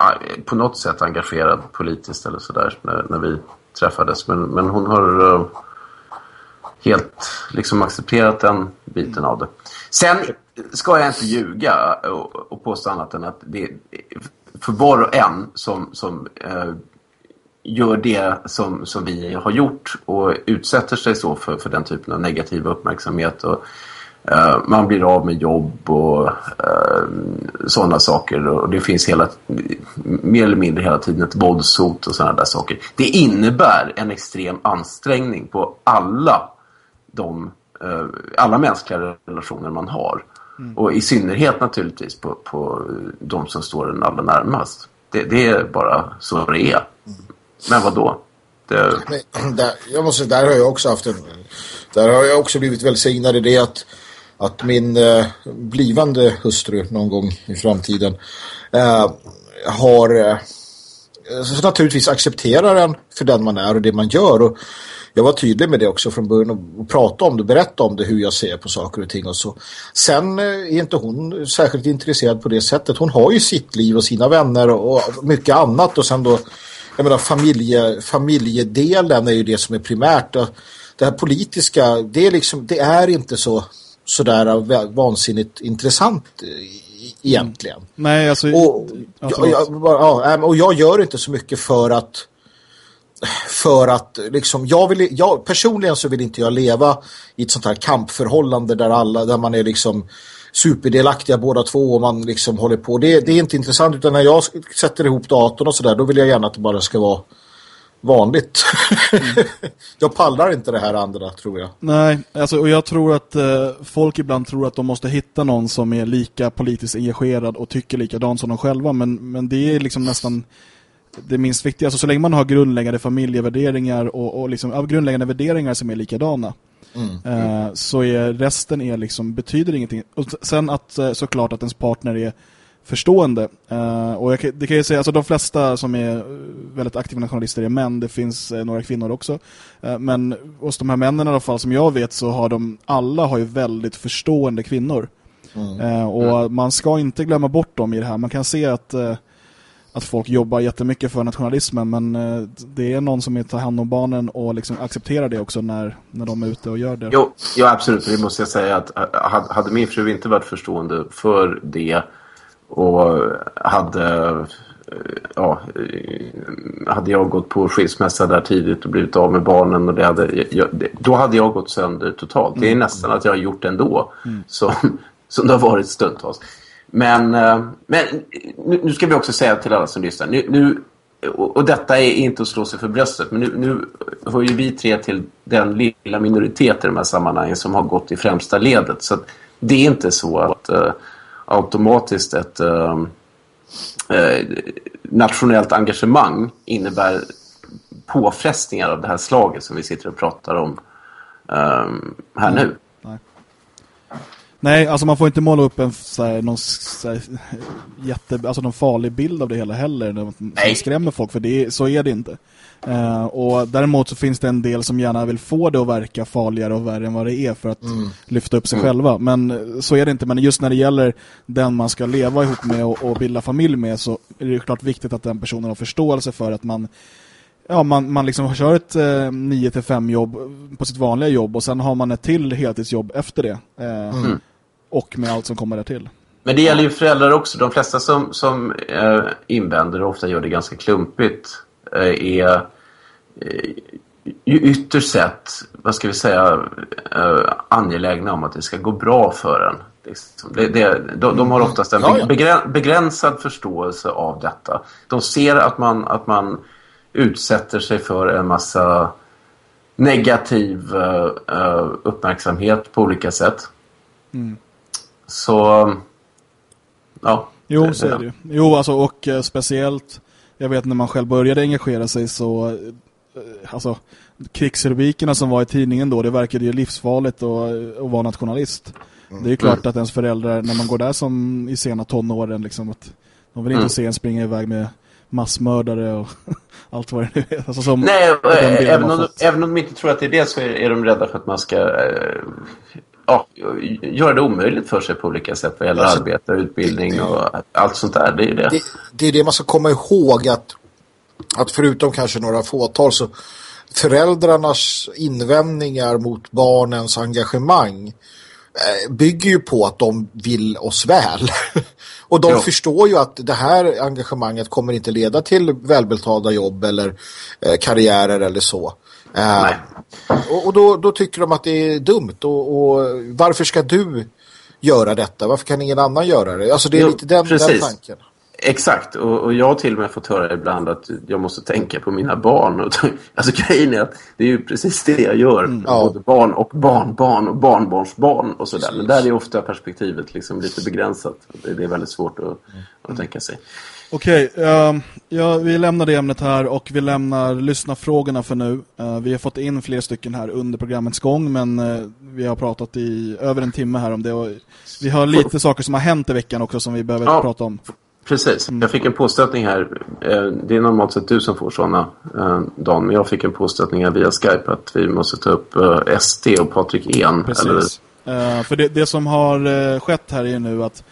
äh, på något sätt engagerad politiskt eller sådär när, när vi träffades. Men, men hon har uh, helt liksom accepterat den biten av det. Sen ska jag inte ljuga och, och påstå annat än att det för var och en som, som uh, gör det som, som vi har gjort och utsätter sig så för, för den typen av negativ uppmärksamhet och man blir av med jobb och uh, sådana saker. Och det finns hela, mer eller mindre hela tiden ett våldshot och sådana där saker. Det innebär en extrem ansträngning på alla de uh, alla mänskliga relationer man har. Mm. Och i synnerhet naturligtvis på, på de som står en allra närmast. Det, det är bara så det är. Mm. Men vad då? Det... [clears throat] där, jag måste, där har jag också haft en... Där har jag också blivit välsignad i det att att min eh, blivande hustru någon gång i framtiden eh, har eh, så naturligtvis accepterar en för den man är och det man gör och jag var tydlig med det också från början och, prata om det, berätta om det, hur jag ser på saker och ting och så. Sen eh, är inte hon särskilt intresserad på det sättet. Hon har ju sitt liv och sina vänner och, och mycket annat och sen då, jag menar familje, familjedelen är ju det som är primärt. Det här politiska, det är liksom, det är inte så sådär vansinnigt intressant egentligen. Mm. Nej, alltså... Och, ja, jag, ja, och jag gör inte så mycket för att för att liksom, jag vill, jag, personligen så vill inte jag leva i ett sånt här kampförhållande där alla, där man är liksom superdelaktiga båda två och man liksom håller på. Det, det är inte intressant utan när jag sätter ihop datorn och sådär då vill jag gärna att det bara ska vara vanligt. Mm. [laughs] jag pallar inte det här andra, tror jag. Nej, alltså, och jag tror att eh, folk ibland tror att de måste hitta någon som är lika politiskt engagerad och tycker likadant som de själva. Men, men det är liksom nästan det minst viktiga. Alltså, så länge man har grundläggande familjevärderingar och, och liksom, grundläggande värderingar som är likadana. Mm. Eh, så är resten är liksom, betyder ingenting. Och sen att eh, såklart att ens partner är förstående. Uh, och jag, det kan jag säga, alltså de flesta som är väldigt aktiva nationalister är män. Det finns uh, några kvinnor också. Uh, men hos de här männen i alla fall som jag vet så har de, alla har ju väldigt förstående kvinnor. Mm. och mm. man ska inte glömma bort dem i det här. Man kan se att att folk jobbar jättemycket för nationalismen men det är någon som tar hand om barnen och liksom accepterar det också när, när de är ute och gör det. Jo, jo absolut, det måste jag säga att hade min fru inte varit förstående för det och hade ja, hade jag gått på skilsmässa där tidigt och blivit av med barnen och det hade, jag, då hade jag gått sönder totalt. Det är mm. nästan att jag har gjort det ändå mm. som, som det har varit stundtals. Men, eh, men nu ska vi också säga till alla som lyssnar. Nu, nu, och detta är inte att slå sig för bröstet men nu, nu hör ju vi tre till den lilla minoritet i de här sammanhangen som har gått i främsta ledet. Så det är inte så att uh, automatiskt ett uh, uh, nationellt engagemang innebär påfrestningar av det här slaget som vi sitter och pratar om här nu. Nej. Nej, alltså man får inte måla upp en så här, någon, så här, jätte, alltså någon farlig bild av det hela heller. Som Nej. skrämmer folk, för det, så är det inte. Uh, och däremot så finns det en del som gärna vill få det att verka farligare och värre än vad det är för att mm. lyfta upp sig mm. själva. Men eh, så är det inte. Men just när det gäller den man ska leva ihop med och, och bilda familj med så är det klart viktigt att den personen har förståelse för att man ja, man, man liksom kör ett eh, 9-5 jobb på sitt vanliga jobb och sen har man ett till heltidsjobb efter det. Eh, mm. Och med allt som kommer där till. Men det gäller ju föräldrar också. De flesta som, som eh, invänder ofta gör det ganska klumpigt eh, är eh, ju ytterst sett, vad ska vi säga, eh, angelägna om att det ska gå bra för en. Liksom. Det, det, de, de, har oftast en begränsad förståelse av detta. De ser att man, att man utsätter sig för en massa negativ uh, uppmärksamhet på olika sätt. Mm. Så, ja. Jo, så är det ju. Jo, alltså, och uh, speciellt, jag vet när man själv började engagera sig så, uh, alltså, krigsrubrikerna som var i tidningen då, det verkade ju livsfarligt att, att vara nationalist. Mm. Det är ju klart mm. att ens föräldrar, när man går där som i sena tonåren, liksom, att de vill inte mm. se en springa iväg med massmördare och [laughs] allt vad det nu är. Alltså som Nej, även om, även om de inte tror att det är det så är, är de rädda för att man ska äh, ja, göra det omöjligt för sig på olika sätt vad gäller alltså, arbete, utbildning och allt sånt där. Det är det. det. Det är det man ska komma ihåg att, att förutom kanske några fåtal så föräldrarnas invändningar mot barnens engagemang Eh, bygger ju på att de vill oss väl. [laughs] och de ja. förstår ju att det här engagemanget kommer inte leda till välbetalda jobb eller eh, karriärer eller så. Eh, och, och då, då, tycker de att det är dumt. Och, och, varför ska du göra detta? Varför kan ingen annan göra det? Alltså det är jo, lite den, den tanken. Exakt, och, och, jag har till och med fått höra ibland att jag måste tänka på mina barn. [laughs] alltså grejen är att det är ju precis det jag gör. Mm, ja. Både barn och barnbarn och barnbarnsbarn och sådär. Men där är ofta perspektivet liksom lite begränsat. Det, det är väldigt svårt att, mm. att tänka sig. Okej, okay, uh, ja, vi lämnar det ämnet här och vi lämnar lyssna frågorna för nu. Uh, vi har fått in fler stycken här under programmets gång men uh, vi har pratat i över en timme här om det och vi har lite saker som har hänt i veckan också som vi behöver ja, prata om. Precis, jag fick en påstötning här. Eh, det är normalt sett du som får sådana, Dan, men jag fick en påstötning här via Skype att vi måste ta upp SD och Patrik En. Precis. Eller... För det, det som har skett här är nu att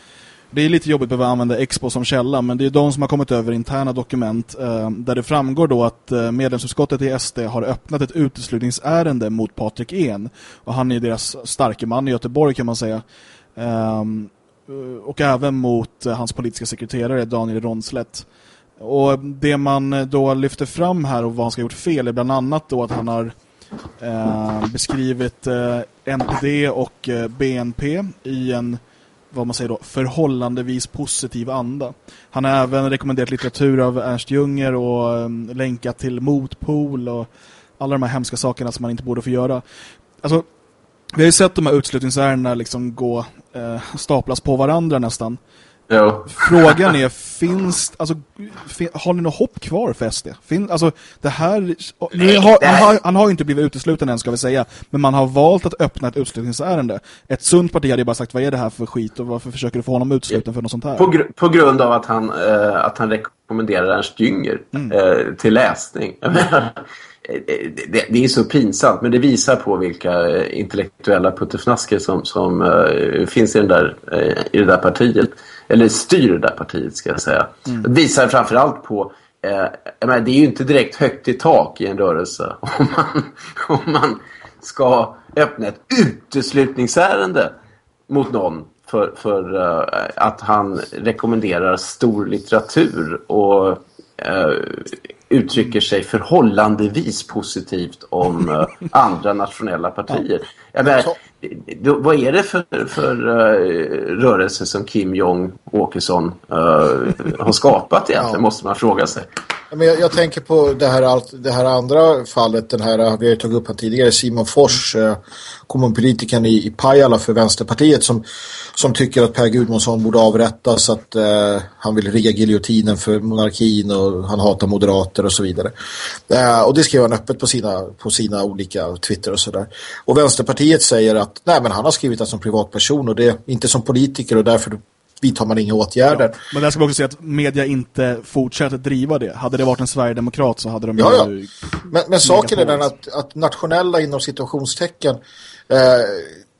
det är lite jobbigt att behöva använda Expo som källa men det är de som har kommit över interna dokument eh, där det framgår då att eh, medlemsutskottet i SD har öppnat ett uteslutningsärende mot Patrik En och han är deras starke man i Göteborg kan man säga. Ehm, eh, och även mot eh, hans politiska sekreterare Daniel Ronslet. Och det man eh, då lyfter fram här och vad han ska ha gjort fel är bland annat då att han har eh, beskrivit eh, NPD och eh, BNP i en vad man säger då, förhållandevis positiv anda. Han har även rekommenderat litteratur av Ernst Junger och um, länkat till Motpol och alla de här hemska sakerna som man inte borde få göra. Alltså, vi har ju sett de här utslutningsärendena liksom gå eh, staplas på varandra nästan. Ja. Frågan är, finns, alltså, fin, har ni något hopp kvar för SD? Fin, alltså, det här, nu har, han, har, han har ju inte blivit utesluten än ska vi säga, men man har valt att öppna ett utslutningsärende. Ett sunt parti hade ju bara sagt, vad är det här för skit och varför försöker du få honom utsluten för något sånt här? På, gr på grund av att han, eh, att han rekommenderar Ernst Jünger mm. eh, till läsning. [laughs] det, det, är så pinsamt, men det visar på vilka eh, intellektuella puttefnasker som, som uh, finns i, den där, uh, i det där partiet eller styr det där partiet ska jag säga. Mm. Det visar framförallt på eh, menar, det är ju inte direkt högt i tak i en rörelse [laughs] om man, om man ska öppna ett uteslutningsärende mot någon för, för uh, att han rekommenderar stor litteratur och uh, uttrycker sig förhållandevis positivt om uh, andra nationella partier. Jag menar, då, vad är det för, för uh, rörelse som Kim Jong-Åkesson uh, har skapat egentligen, ja. måste man fråga sig. Men jag, jag, tänker på det här, allt, det här andra fallet, den här, vi har ju tagit upp här tidigare, Simon Fors, uh, kommunpolitiken i, i Pajala för Vänsterpartiet som, som tycker att Per Gudmundsson borde avrättas, att uh, han vill rigga giljotinen för monarkin och han hatar moderater och så vidare. Och det skrev han öppet på sina, på sina olika Twitter och sådär. Och Vänsterpartiet säger att nej men han har skrivit det som privatperson och det inte som politiker och därför vidtar man inga åtgärder. Ja, men där ska man också säga att media inte fortsätter driva det. Hade det varit en Sverigedemokrat så hade de ja, ju... Ja. Men, men saken är den att, att nationella inom situationstecken eh,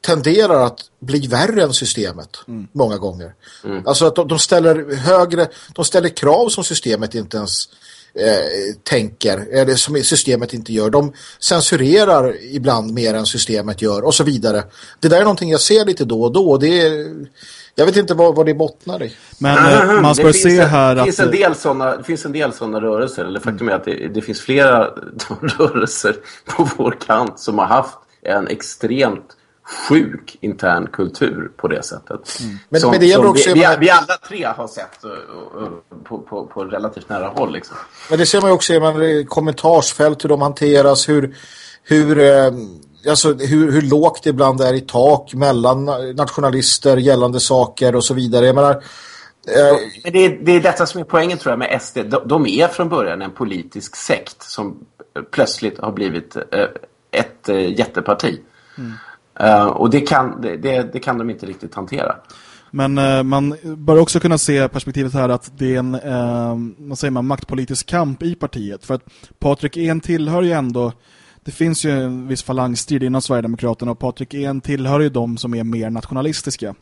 tenderar att bli värre än systemet mm. många gånger. Mm. Alltså att de, de, ställer högre, de ställer krav som systemet inte ens eh, tänker, eller som systemet inte gör. De censurerar ibland mer än systemet gör och så vidare. Det där är någonting jag ser lite då och då. Det är, jag vet inte vad, vad det bottnar i. Men mm, man ska se en, här att... Finns en del såna, det finns en del sådana rörelser. Eller faktum är att det, det finns flera [laughs] rörelser på vår kant som har haft en extremt sjuk intern kultur på det sättet. Mm. Men, som, men det gäller också... Vi, vi, vi, alla tre har sett uh, uh, på, på, på relativt nära håll. Liksom. Men det ser man ju också i kommentarsfält, hur de hanteras, hur, hur, uh, alltså, hur, hur lågt det ibland är i tak mellan nationalister gällande saker och så vidare. Jag menar, men det, är, det är detta som är poängen tror jag med SD. De, de är från början en politisk sekt som plötsligt har blivit ett jätteparti. Mm. Uh, och det kan, det, det, kan de inte riktigt hantera. Men uh, man bör också kunna se perspektivet här att det är en uh, vad säger man, maktpolitisk kamp i partiet. För att Patrik En tillhör ju ändå det finns ju en viss falangstrid inom Sverigedemokraterna och Patrik En tillhör ju de som är mer nationalistiska.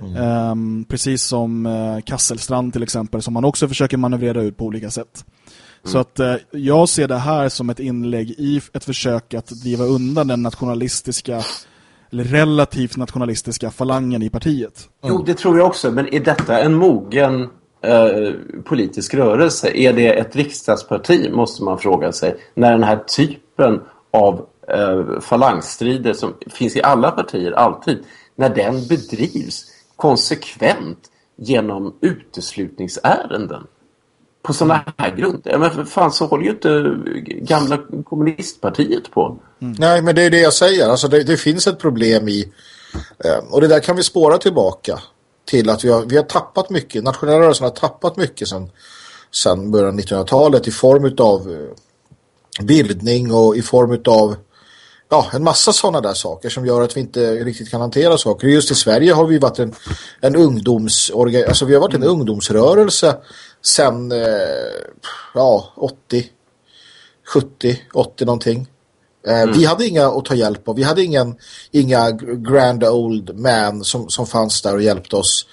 Mm. Um, precis som uh, Kasselstrand till exempel som man också försöker manövrera ut på olika sätt. Mm. Så att uh, jag ser det här som ett inlägg i ett försök att driva undan den nationalistiska eller relativt nationalistiska falangen i partiet. Jo, det tror jag också. Men är detta en mogen eh, politisk rörelse? Är det ett riksdagsparti, måste man fråga sig, när den här typen av eh, falangstrider som finns i alla partier, alltid, när den bedrivs konsekvent genom uteslutningsärenden på sådana här grunder. Men för fan så håller ju inte gamla kommunistpartiet på. Mm. Nej, men det är det jag säger. Alltså det, det finns ett problem i, eh, och det där kan vi spåra tillbaka till att vi har, vi har tappat mycket, nationella rörelsen har tappat mycket sedan, sedan början av 1900-talet i form av eh, bildning och i form av ja, en massa sådana där saker som gör att vi inte riktigt kan hantera saker. Just i Sverige har vi varit en, en ungdoms alltså vi har varit en ungdomsrörelse sedan eh, ja, 80 70, 80 någonting. Eh, mm. Vi hade inga att ta hjälp av. Vi hade ingen, inga grand old man som, som fanns där och hjälpte oss.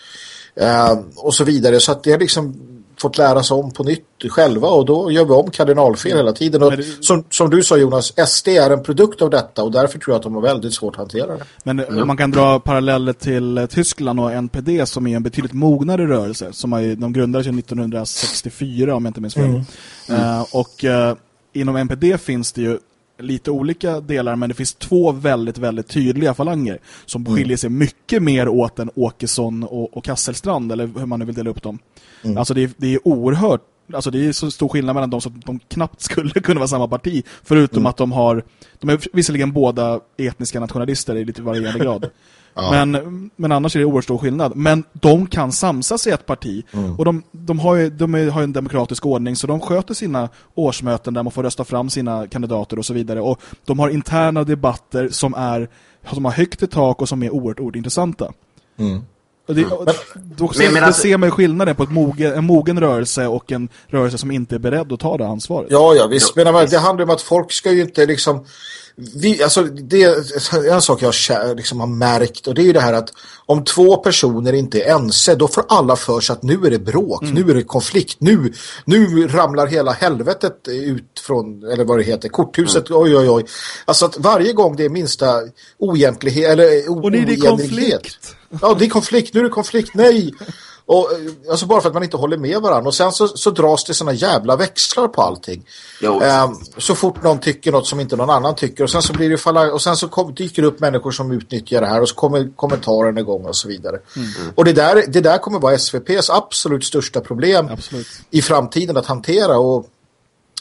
Eh, och så vidare. Så att det har liksom fått lära sig om på nytt själva och då gör vi om kardinalfel hela tiden. Och det... som, som du sa Jonas, SD är en produkt av detta och därför tror jag att de har väldigt svårt att hantera det. Men mm. man kan dra paralleller till eh, Tyskland och NPD som är en betydligt mognare rörelse. Som har, de grundades 1964 om jag inte minns fel. Mm. Uh, och uh, inom NPD finns det ju lite olika delar men det finns två väldigt, väldigt tydliga falanger som mm. skiljer sig mycket mer åt än Åkesson och, och Kasselstrand eller hur man nu vill dela upp dem. Mm. Alltså det är, det är oerhört Alltså det är så stor skillnad mellan dem som de knappt [laughs] skulle kunna vara samma parti förutom mm. att de har de är visserligen båda etniska nationalister i lite varierande [laughs] grad. Ja. Men, men annars är det oerhört stor skillnad. Men de kan samsas i ett parti. Mm. Och de, de, har ju, de är, har en demokratisk ordning så de sköter sina årsmöten där man får rösta fram sina kandidater och så vidare. Och de har interna debatter som, är, som har högt i tak och som är oerhört, oerhört intressanta. Mm. Och det, och då, men, men alltså, ser man skillnaden på ett mogen, en mogen rörelse och en rörelse som inte är beredd att ta det ansvaret. Ja, ja, visst. Men det handlar om att folk ska ju inte liksom vi, alltså det är en sak jag liksom har märkt och det är ju det här att om två personer inte är ense då får alla för sig att nu är det bråk, mm. nu är det konflikt, nu, nu ramlar hela helvetet ut från, eller vad det heter, korthuset, mm. oj oj oj. Alltså att varje gång det är minsta oegentlighet eller o- Och nu är det konflikt. Ja, det är konflikt, nu är det konflikt, nej. [laughs] Och, eh, alltså bara för att man inte håller med varandra. Och sen så, så dras det såna jävla växlar på allting. Eh, så fort någon tycker något som inte någon annan tycker. Och sen så blir det falla, och sen så kom, dyker det upp människor som utnyttjar det här. Och så kommer kommentaren igång och så vidare. Mm. Och det där, det där kommer vara SVPs absolut största problem absolut. i framtiden att hantera. Och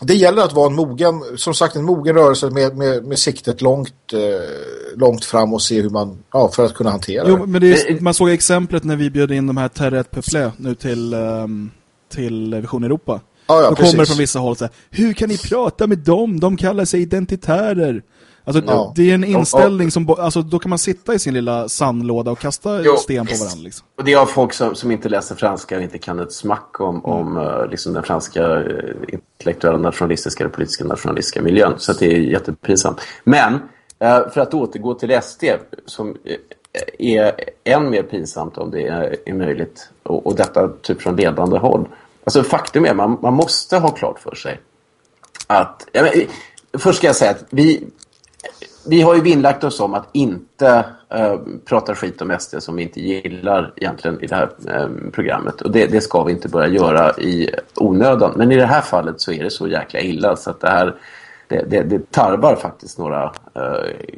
det gäller att vara en mogen, som sagt en mogen rörelse med, med, med siktet långt, eh, långt fram och se hur man, ja, för att kunna hantera jo, Men det är, man såg exemplet när vi bjöd in de här Terret Pefle nu till, um, till Vision Europa. Ah, ja, Då kommer från vissa håll så här, hur kan ni prata med dem? De kallar sig identitärer. Alltså, ja. Det är en inställning som, alltså, då kan man sitta i sin lilla sandlåda och kasta jo, sten på varandra. Liksom. Och det är av folk som, som inte läser franska och inte kan ett smack om, mm. om uh, liksom den franska uh, intellektuella nationalistiska eller politiska nationalistiska miljön. Så det är jättepinsamt. Men uh, för att återgå till SD som är än mer pinsamt om det är, är möjligt. Och, och detta typ från ledande håll. Alltså faktum är att man, man måste ha klart för sig att... Ja, men, först ska jag säga att vi, vi har ju vinnlagt oss om att inte äh, prata skit om SD som vi inte gillar egentligen i det här äh, programmet. Och det, det, ska vi inte börja göra i onödan. Men i det här fallet så är det så jäkla illa så att det här det, det, det tarvar faktiskt några äh,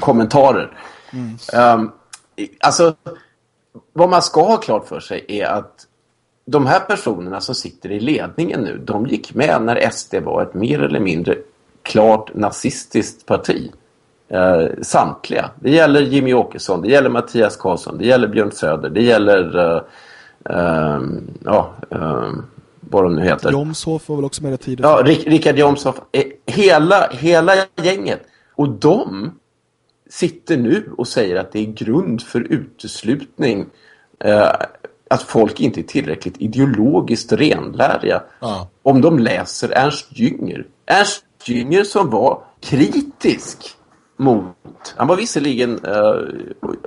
kommentarer. Mm. Um, alltså, vad man ska ha klart för sig är att de här personerna som sitter i ledningen nu, de gick med när SD var ett mer eller mindre klart nazistiskt parti. Eh, samtliga. Det gäller Jimmy Åkesson, det gäller Mattias Karlsson, det gäller Björn Söder, det gäller eh, eh, ja, eh, vad de nu heter. Jomshoff var väl också med det tidigt. Ja, Rickard Jomshoff. Eh, hela, hela gänget. Och de sitter nu och säger att det är grund för uteslutning eh, att folk inte är tillräckligt ideologiskt renläriga ja. om de läser Ernst Jünger. Ernst Jünger som var kritisk mot, han var visserligen uh,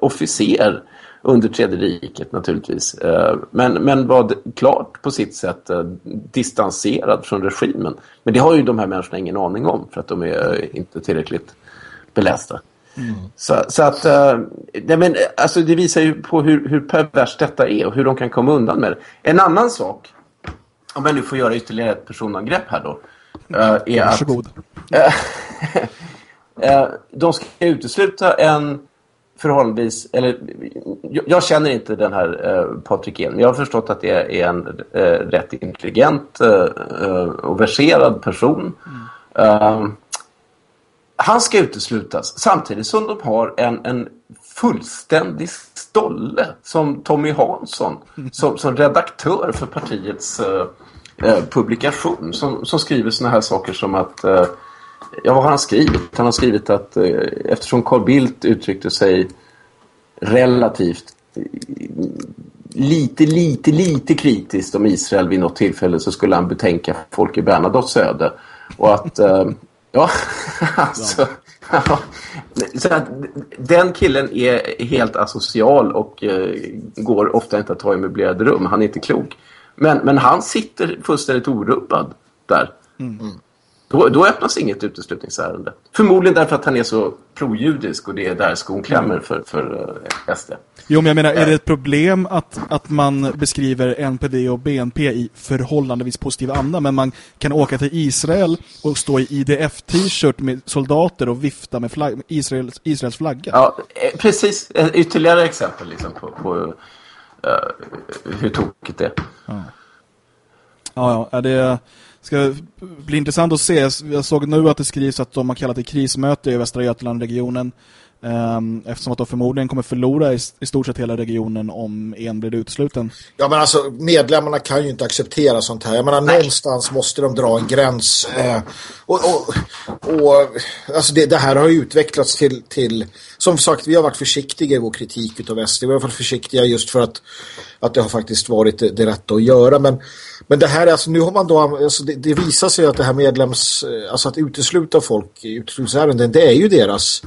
officer under tredje riket naturligtvis, uh, men, men var klart på sitt sätt uh, distanserad från regimen. Men det har ju de här människorna ingen aning om för att de är inte tillräckligt belästa. Mm. Så, så, att, nej men, alltså det visar ju på hur, hur perverst detta är och hur de kan komma undan med det. En annan sak, om jag nu får göra ytterligare ett personangrepp här då, är Varsågod. Att, uh, [laughs] de ska utesluta en förhållandevis, eller jag, känner inte den här uh, Patrik En, men jag har förstått att det är en uh, rätt intelligent uh, och verserad person. Mm. han ska uteslutas samtidigt som de har en, en fullständig stolle som Tommy Hansson som, som redaktör för partiets eh, publikation som, som skriver såna här saker som att eh, ja vad har han skrivit? Han har skrivit att eh, eftersom Carl Bildt uttryckte sig relativt eh, lite, lite, lite kritiskt om Israel vid något tillfälle så skulle han betänka Folke Bernadottes öde. Och att, eh, [laughs] ja, alltså, ja. så att den killen är helt asocial och eh, går ofta inte att ta i möblerade rum. Han är inte klok. Men, men han sitter fullständigt orubbad där. Mm. Då, då öppnas inget uteslutningsärende. Förmodligen därför att han är så projudisk och det är där skon klämmer för, för uh, SD. Jo, men jag menar, är det ett problem att, att man beskriver NPD och BNP i förhållandevis positiv anda, men man kan åka till Israel och stå i IDF-t-shirt med soldater och vifta med flagg, Israels, Israels flagga? Ja, eh, precis. Ytterligare exempel liksom på, på Eh, hur tokigt det är. Ja, ja, ja det ska bli intressant att se. Jag såg nu att det skrivs att de har kallat det krismöte i Västra Götalandregionen. regionen eftersom att de förmodligen kommer förlora i, stort sett hela regionen om en blir utesluten. Ja men alltså medlemmarna kan ju inte acceptera sånt här. Jag menar Nej. någonstans måste de dra en gräns. Eh, och, och, och alltså det, det, här har ju utvecklats till, till som sagt vi har varit försiktiga i vår kritik av SD. Vi har varit försiktiga just för att, att det har faktiskt varit det, det rätta att göra. Men, men det här alltså nu har man då alltså det, det visar sig att det här medlems alltså att utesluta folk i uteslutsärenden det är ju deras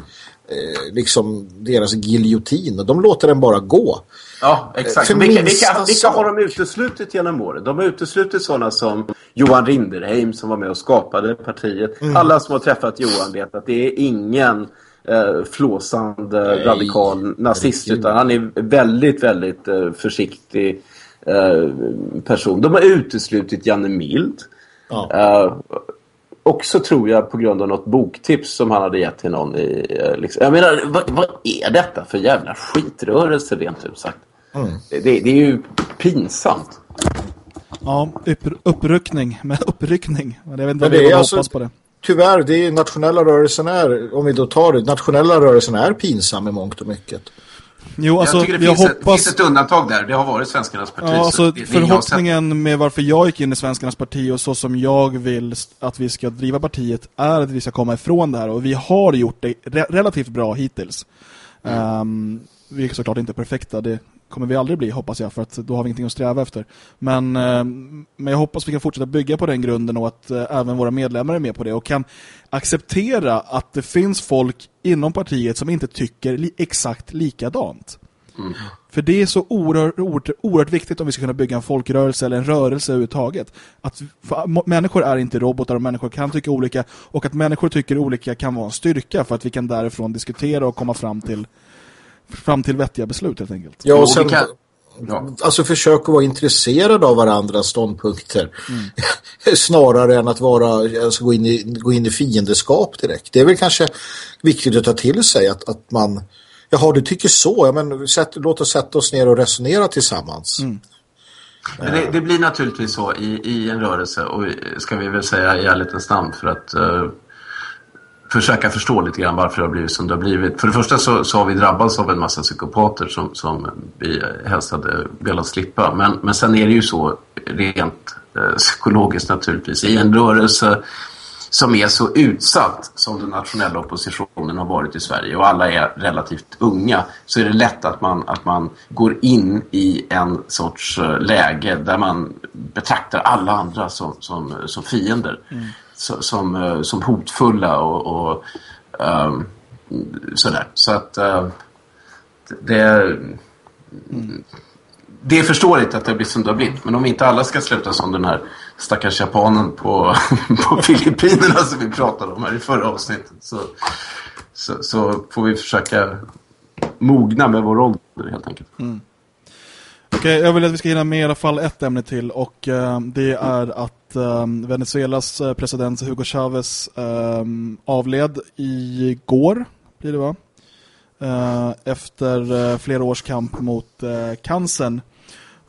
eh, liksom deras giljotin de låter den bara gå. Ja, exakt. För vilka, vilka, vilka har de uteslutit genom året? De har uteslutit sådana som Johan Rinderheim som var med och skapade partiet. Mm. Alla som har träffat Johan vet att det är ingen eh, flåsande Nej. radikal nazist utan han är väldigt, väldigt eh, försiktig eh, person. De har uteslutit Janne Mild. Ja. Uh, också tror jag på grund av något boktips som han hade gett till någon i, eh, liksom. jag menar, vad, vad, är detta för jävla skitrörelse rent ut sagt? Mm. Det, det, är ju pinsamt. Ja, upp, uppryckning [laughs] med uppryckning. Jag vet inte vad vi alltså, hoppas på det. Tyvärr, det är nationella rörelsen är, om vi då tar det, nationella rörelsen är pinsam i mångt och mycket. Jo, alltså, jag tycker det finns, hoppas... ett, finns ett undantag där. Det har varit Svenskarnas parti. Ja, alltså, förhoppningen med varför jag gick in i Svenskarnas parti och så som jag vill att vi ska driva partiet är att vi ska komma ifrån det här. Och vi har gjort det re relativt bra hittills. Mm. Um, vi är såklart inte perfekta, det kommer vi aldrig bli hoppas jag för att då har vi ingenting att sträva efter. Men, eh, men jag hoppas vi kan fortsätta bygga på den grunden och att eh, även våra medlemmar är med på det och kan acceptera att det finns folk inom partiet som inte tycker li exakt likadant. Mm. För det är så oerhört, oerhört, oerhört, viktigt om vi ska kunna bygga en folkrörelse eller en rörelse överhuvudtaget. Att människor är inte robotar och människor kan tycka olika och att människor tycker olika kan vara en styrka för att vi kan därifrån diskutera och komma fram till fram till vettiga beslut helt enkelt. Ja, och sen, ja. alltså försök att vara intresserad av varandras ståndpunkter. Mm. [laughs] Snarare än att vara, alltså gå, in i, gå in i fiendeskap direkt. Det är väl kanske viktigt att ta till sig att, att man, jaha du tycker så, ja, men sätt, låt oss sätta oss ner och resonera tillsammans. Mm. Det, det, blir naturligtvis så i, i en rörelse och ska vi väl säga i ärlighetens namn för att uh, försöka förstå lite grann varför det har blivit som det har blivit. För det första så, så har vi drabbats av en massa psykopater som, som vi helst hade velat slippa. Men, men sen är det ju så rent eh, psykologiskt naturligtvis. I en rörelse som är så utsatt som den nationella oppositionen har varit i Sverige och alla är relativt unga så är det lätt att man, att man går in i en sorts eh, läge där man betraktar alla andra som, som, som fiender. Mm som, eh, som hotfulla och, och um, sådär. Så att uh, det, det är förståeligt att det blir som det har blivit. Men om inte alla ska sluta som den här stackars japanen på, [laughs] på Filippinerna som vi pratade om här i förra avsnittet så, så, så får vi försöka mogna med vår ålder helt enkelt. Mm. Okay, jag vill att vi ska hinna med i alla fall ett ämne till och uh, det är att uh, Venezuelas eh, president Hugo Chavez uh, avled igår, blir det va? efter flera års kamp mot cancern.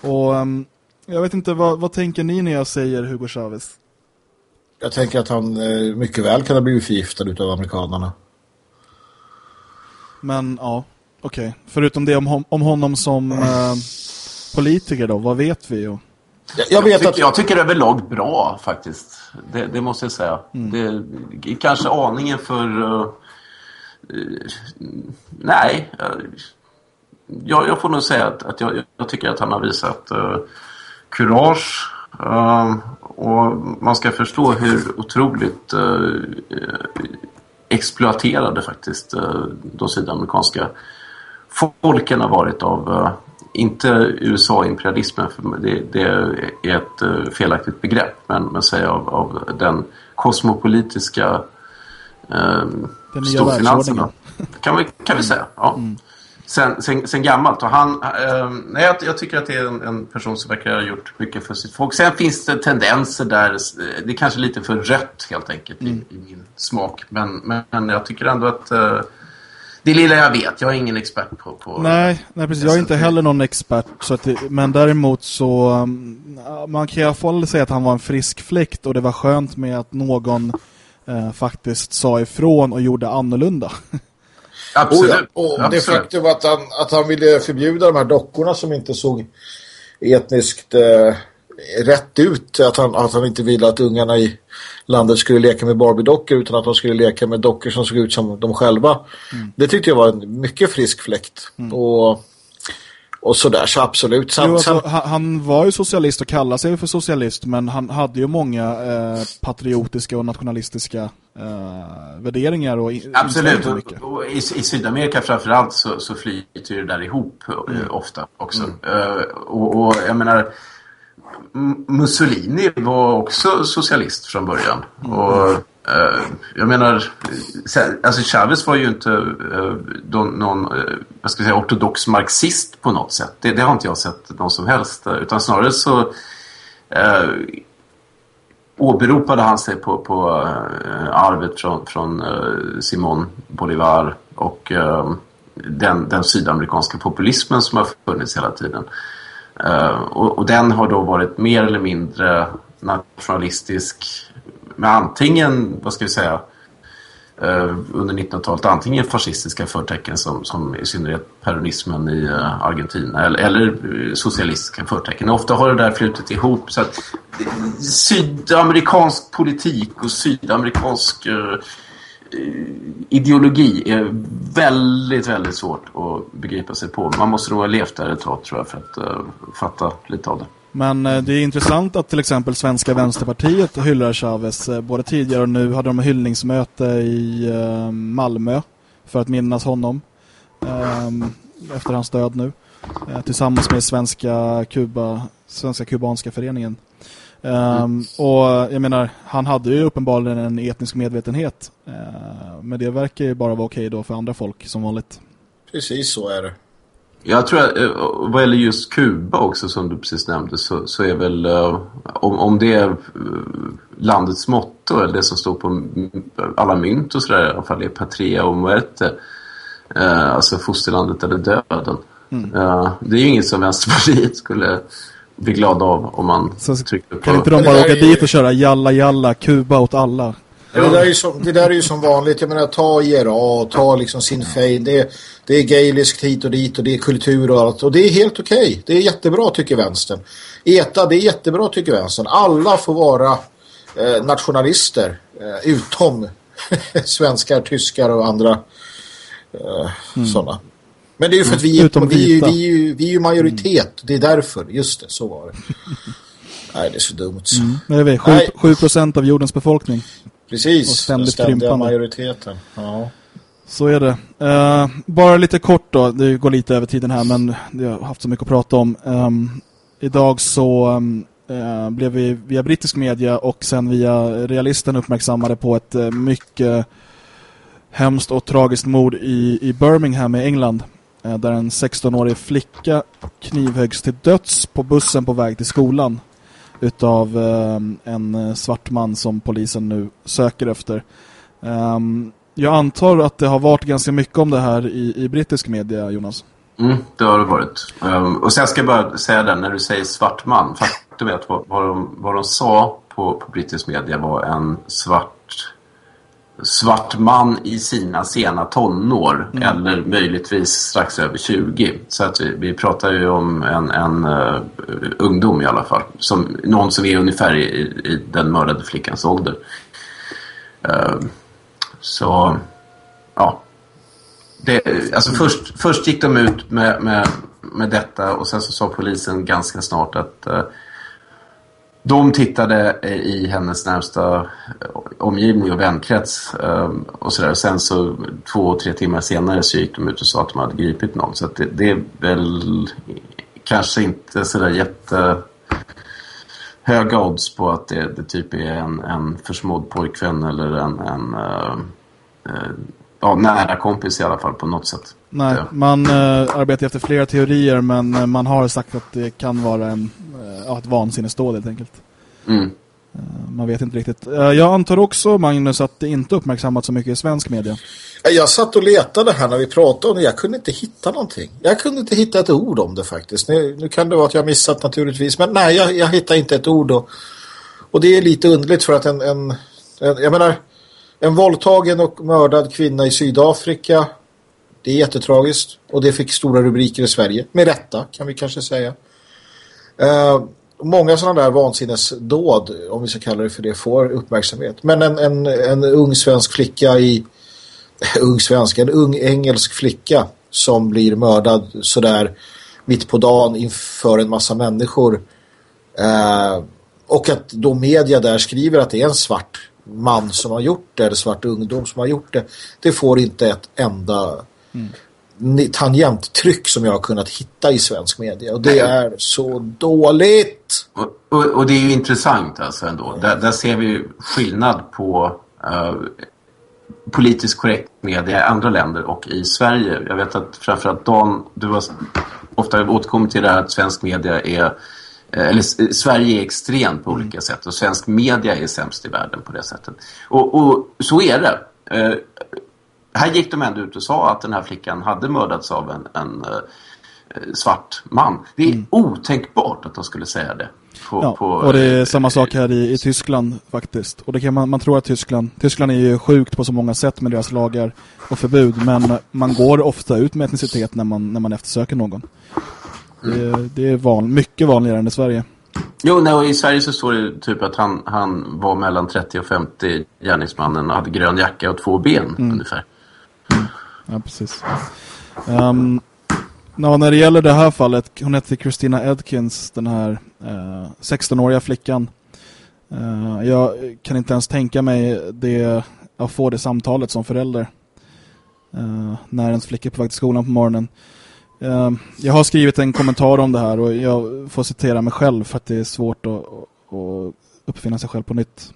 Och jag vet inte, vad, vad tänker ni när jag säger Hugo Chavez? Jag tänker att han mycket väl kan ha blivit förgiftad av amerikanerna. Men ja, Okej, okay. förutom det om, om honom som eh, politiker då, vad vet vi? Och... Jag, jag, vet jag, tycker, att... jag tycker överlag bra faktiskt. Det, det måste jag säga. Mm. Det är kanske aningen för... Uh, uh, nej, uh, jag, jag, får nog säga att, att jag, jag, tycker att han har visat kurage. och man ska förstå hur otroligt exploaterade faktiskt de sydamerikanska folken har varit av inte USA-imperialismen, för det, det, är ett uh, felaktigt begrepp, men, men säga av, av den kosmopolitiska uh, storfinansen. Kan vi, kan vi säga, ja. Mm. Sen, sen, sen, gammalt. Och han, uh, nej, jag, jag, tycker att det är en, en, person som verkar ha gjort mycket för sitt folk. Sen finns det tendenser där, det är kanske lite för rött helt enkelt mm. i, i, min smak. Men, men jag tycker ändå att uh, det lilla jag vet, jag är ingen expert på... på nej, nej, precis. Jag är inte heller någon expert. Så att det, men däremot så... Um, man kan i alla fall säga att han var en frisk fläkt och det var skönt med att någon eh, faktiskt sa ifrån och gjorde annorlunda. [laughs] Absolut. Oh ja. Och det faktum att han, att han ville förbjuda de här dockorna som inte såg etniskt eh, rätt ut. Att han, att han inte ville att ungarna i landet skulle leka med Barbie-dockor utan att de skulle leka med dockor som såg ut som de själva. Mm. Det tyckte jag var en mycket frisk fläkt. Mm. Och, och sådär, så absolut. Sen, jo, alltså, sen... Han var ju socialist och kallade sig för socialist men han hade ju många eh, patriotiska och nationalistiska eh, värderingar. Och absolut, och, och i, i, Sydamerika framförallt så, så flyter det där ihop mm. eh, ofta också. Mm. Uh, och, och jag menar Mussolini var också socialist från början. Mm. Och eh, jag menar, alltså Chavez var ju inte eh, någon eh, vad ska jag säga, ortodox marxist på något sätt. Det, det, har inte jag sett någon som helst. Eh, utan snarare så eh, åberopade han sig på, på eh, arvet från, från eh, Simon Bolivar och den, den sydamerikanska populismen som har funnits hela tiden. Eh, och, och, den har då varit mer eller mindre nationalistisk med antingen, vad ska vi säga, eh, under 1900-talet antingen fascistiska förtecken som, som i synnerhet peronismen i eh, Argentina eller, eller socialistiska förtecken. Ofta har det där flutit ihop så att sydamerikansk politik och sydamerikansk Eh, ideologi är väldigt, väldigt svårt att begripa sig på. Man måste nog ha levt där ett tag tror jag för att uh, fatta lite av det. Men uh, det är intressant att till exempel Svenska Vänsterpartiet hyllar Chavez. Uh, både tidigare och nu hade de hyllningsmöte i Malmö för att minnas honom ehm, efter hans död nu. tillsammans med Svenska, Kuba, Svenska Kubanska föreningen. Um, och jag menar, han hade ju uppenbarligen en etnisk medvetenhet. Uh, men det verkar ju bara vara okej då för andra folk som vanligt. Precis så är det. Jag tror att eh, vad gäller just Kuba också som du precis nämnde så, så är väl uh, om, om det är uh, landets motto eller det som står på alla mynt och sådär i alla fall är Patria och Muerte alltså fosterlandet eller döden. Mm. det är ju inget som Vänsterpartiet skulle bli glada av om man så trycker på... Kan inte de bara åka dit och köra jalla jalla, Kuba åt alla? Ja. Det, där är ju som, det där är ju som vanligt. Jag menar, ta IRA, ta liksom sin fej. Det, det är gayliskt hit och dit och det är kultur och allt. Och det är helt okej. Okay. Det är jättebra tycker vänstern. ETA, det är jättebra tycker vänstern. Alla får vara eh, nationalister. Eh, utom [laughs] svenskar, tyskar och andra eh, mm. sådana. Men det är ju för att vi, är, vi, vi, vi, vi är ju majoritet. Det är därför. Just det, så var det. Nej, det är så dumt. Mm. Nej, vet, 7, 7 procent av jordens befolkning. Precis, och ständigt ständiga majoriteten. Ja. Så är det. Uh, bara lite kort då, det går lite över tiden här men jag har haft så mycket att prata om. Um, idag så um, uh, blev vi via brittisk media och sen via realisten uppmärksammade på ett uh, mycket hemskt och tragiskt mord i, i Birmingham i England. Eh, där en 16-årig flicka knivhöggs till döds på bussen på väg till skolan utav eh, en eh, svart man som polisen nu söker efter. Ehm, jag antar att det har varit ganska mycket om det här i, i brittisk media, Jonas. Mm, det har det varit. Ehm, och sen ska jag bara säga det, när du säger svart man, faktum är att vad, vad, de, vad de sa på, på brittisk media var en svart svart man i sina sena tonår mm. eller möjligtvis strax över 20. Så att vi, vi pratar ju om en, en uh, ungdom i alla fall. Som, någon som är ungefär i, i den mördade flickans ålder. Uh, så, ja. Det, alltså först, först gick de ut med, med, med detta och sen så sa polisen ganska snart att uh, de tittade i hennes närmsta omgivning och vänkrets och sådär. Sen så två, tre timmar senare så gick de ut och sa att de hade gripit någon. Så det, det, är väl kanske inte sådär jätte höga odds på att det, det typ är en, en försmådd pojkvän eller en, en uh, uh, ja, nära kompis i alla fall på något sätt. Nej, man uh, arbetar efter flera teorier men man har sagt att det kan vara en, uh, ett vansinnesdåd helt enkelt. Mm. Man vet inte riktigt. Jag antar också, Magnus, att det inte uppmärksammats så mycket i svensk media. Jag satt och letade här när vi pratade om det. Jag kunde inte hitta någonting. Jag kunde inte hitta ett ord om det faktiskt. Nu, nu kan det vara att jag missat naturligtvis. Men nej, jag, jag hittar inte ett ord. Och, och det är lite underligt för att en, en, en, jag menar, en våldtagen och mördad kvinna i Sydafrika. Det är jättetragiskt. Och det fick stora rubriker i Sverige. Med rätta, kan vi kanske säga. Uh, många sådana där vansinnesdåd, om vi ska kalla det för det, får uppmärksamhet. Men en, en, en ung svensk flicka i [laughs] ung svensk, en ung engelsk flicka som blir mördad sådär mitt på dagen inför en massa människor. Eh, och att då media där skriver att det är en svart man som har gjort det, eller svart ungdom som har gjort det. Det får inte ett enda mm tangenttryck som jag har kunnat hitta i svensk media. Och det är så dåligt. Och, och, och det är ju intressant alltså ändå. Mm. Där, där ser vi skillnad på uh, politiskt korrekt media i andra länder och i Sverige. Jag vet att framförallt Dan, du har ofta återkommit till det här att svensk media är eh, eller Sverige är extremt på olika sätt och svensk media är sämst i världen på det sättet. Och, och så är det. Eh, här gick de ändå ut och sa att den här flickan hade mördats av en, en eh, svart man. Det är mm. otänkbart att de skulle säga det. På, ja, på, och det är eh, samma sak här i, i Tyskland faktiskt. Och det kan man, man tror att Tyskland, Tyskland är ju sjukt på så många sätt med deras lagar och förbud. Men man går ofta ut med etnicitet när man, när man eftersöker någon. Mm. Det, det, är van, mycket vanligare än i Sverige. Jo, nej, och i Sverige så står det typ att han, han var mellan 30 och 50 gärningsmannen och hade grön jacka och två ben mm. ungefär. Ja, precis. Ehm, um, no, när det gäller det här fallet, hon heter Christina Edkins, den här eh, uh, 16-åriga flickan. Uh, jag kan inte ens tänka mig det, att få det samtalet som förälder. Uh, när ens flicka är på väg till skolan på morgonen. Uh, jag har skrivit en kommentar om det här och jag får citera mig själv för att det är svårt att, att uppfinna sig själv på nytt.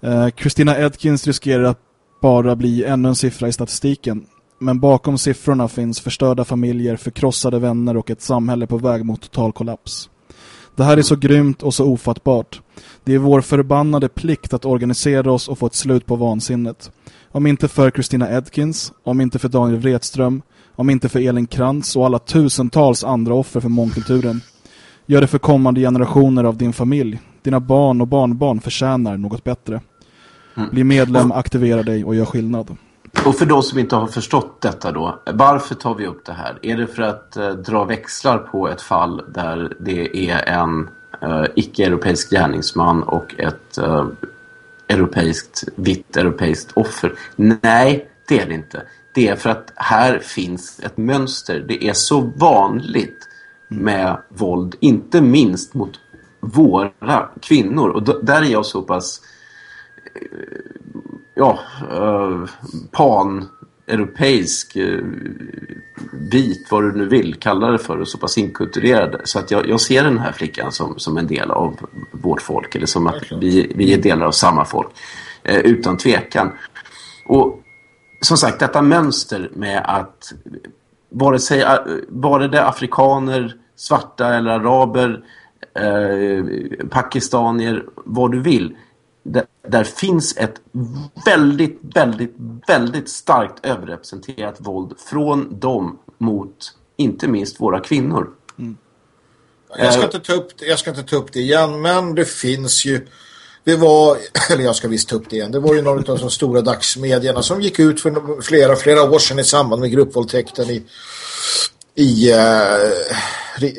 Eh, Christina Edkins riskerar att bara bli ännu en siffra i statistiken. Men bakom siffrorna finns förstörda familjer, förkrossade vänner och ett samhälle på väg mot total kollaps. Det här är så grymt och så ofattbart. Det är vår förbannade plikt att organisera oss och få ett slut på vansinnet. Om inte för Christina Edkins, om inte för Daniel Wretström, om inte för Elin Krantz och alla tusentals andra offer för mångkulturen. Gör det för kommande generationer av din familj. Dina barn och barnbarn förtjänar något bättre. Mm. Bli medlem, aktivera dig och gör skillnad. Och för de som inte har förstått detta då, varför tar vi upp det här? Är det för att eh, dra växlar på ett fall där det är en eh, icke-europeisk gärningsman och ett eh, europeiskt, vitt europeiskt offer? Nej, det är det inte. Det är för att här finns ett mönster. Det är så vanligt med våld, inte minst mot våra kvinnor. Och där är jag så pass eh, ja, uh, pan-europeisk uh, vit, vad du nu vill kalla det för, och så pass inkulturerad. Så att jag, jag, ser den här flickan som, som en del av vårt folk, eller som att vi, vi är delar av samma folk, uh, utan tvekan. Och som sagt, detta mönster med att vare sig vare det afrikaner, svarta eller araber, eh, pakistanier, vad du vill, där, där, finns ett väldigt, väldigt, väldigt starkt överrepresenterat våld från dem mot inte minst våra kvinnor. Mm. Jag, ska inte ta upp, jag ska inte ta upp det igen, men det finns ju Det var, [clears throat] eller jag ska visst ta upp det igen, det var ju några av de stora dagsmedierna som gick ut för flera, flera år sedan i samband med gruppvåldtäkten i, i uh,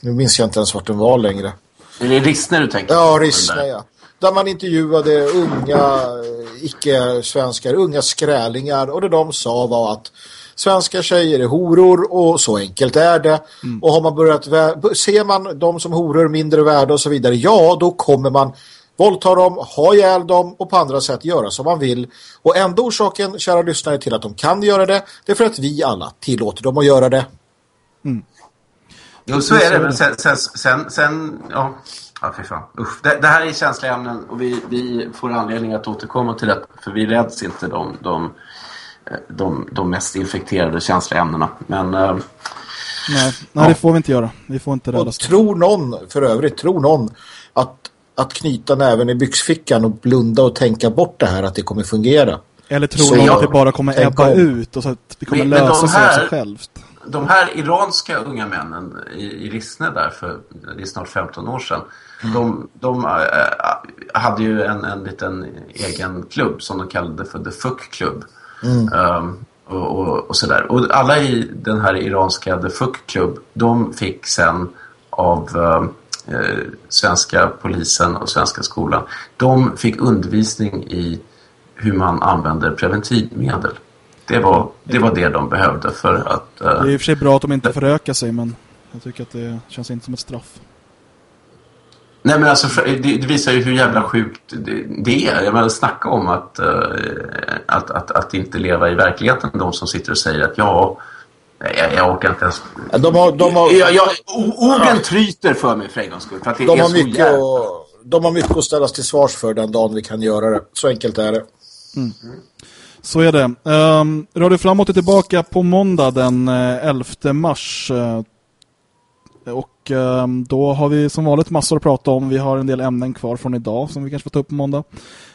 nu minns jag inte ens vart den var längre. Är det Rissne du tänker på? Ja, Rissne, ja. Där man intervjuade unga icke-svenskar, unga skrälingar och det de sa var att svenska tjejer är horor och så enkelt är det. Mm. Och har man börjat ser man dem som horor mindre värda och så vidare, ja då kommer man våldta dem, ha ihjäl dem och på andra sätt göra som man vill. Och enda orsaken, kära lyssnare, till att de kan göra det, det är för att vi alla tillåter dem att göra det. Mm. Jo, så är det. Men sen, sen, sen, sen ja, ja för fan. Usch. Det, det, här är känsliga ämnen och vi, vi får anledning att återkomma till det. För vi räds inte de, de, de, de mest infekterade känsliga ämnena. Men... Äh, nej, nej ja. det får vi inte göra. Vi får inte räddas. Och tror någon, för övrigt, tror någon att att knyta näven i byxfickan och blunda och tänka bort det här att det kommer fungera. Eller tror någon att det bara kommer ebba ut och så att det kommer men, lösa men sig av sig självt. De här iranska unga männen i, i Rissne där för det är snart 15 år sedan. Mm. De, de äh, hade ju en, en liten egen klubb som de kallade för The Fuck Club. Mm. Um, och, och, och, sådär. Och alla i den här iranska The Fuck Club de fick sen av um, eh, svenska polisen och svenska skolan. De fick undervisning i hur man använder preventivmedel. Det var det, var det de behövde för att... Eh, det är i och för sig bra att de inte förökar sig men jag tycker att det känns inte som ett straff. Nej men alltså det, det visar ju hur jävla sjukt det, det är. Jag menar snacka om att, uh, att, att, att inte leva i verkligheten. De som sitter och säger att ja, jag, jag orkar inte ens... De har, de har... Jag, jag, orden tryter för mig för en gångs skull. För att det de, har mycket att, de har mycket att ställas till svars för den dagen vi kan göra det. Så enkelt är det. Mm. Så är det. Ehm, um, Radio Framåt är tillbaka på måndag den eh, 11 mars. Eh, och um, då har vi som vanligt massor att prata om. Vi har en del ämnen kvar från idag som vi kanske får ta upp på måndag.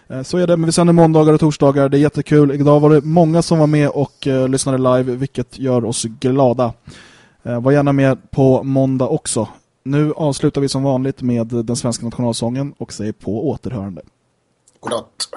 Eh, så är det, men vi sänder måndagar och torsdagar. Det är jättekul. Idag var det många som var med och uh, lyssnade live, vilket gör oss glada. Uh, var gärna med på måndag också. Nu avslutar vi som vanligt med den svenska nationalsången och säger på återhörande. Godnatt.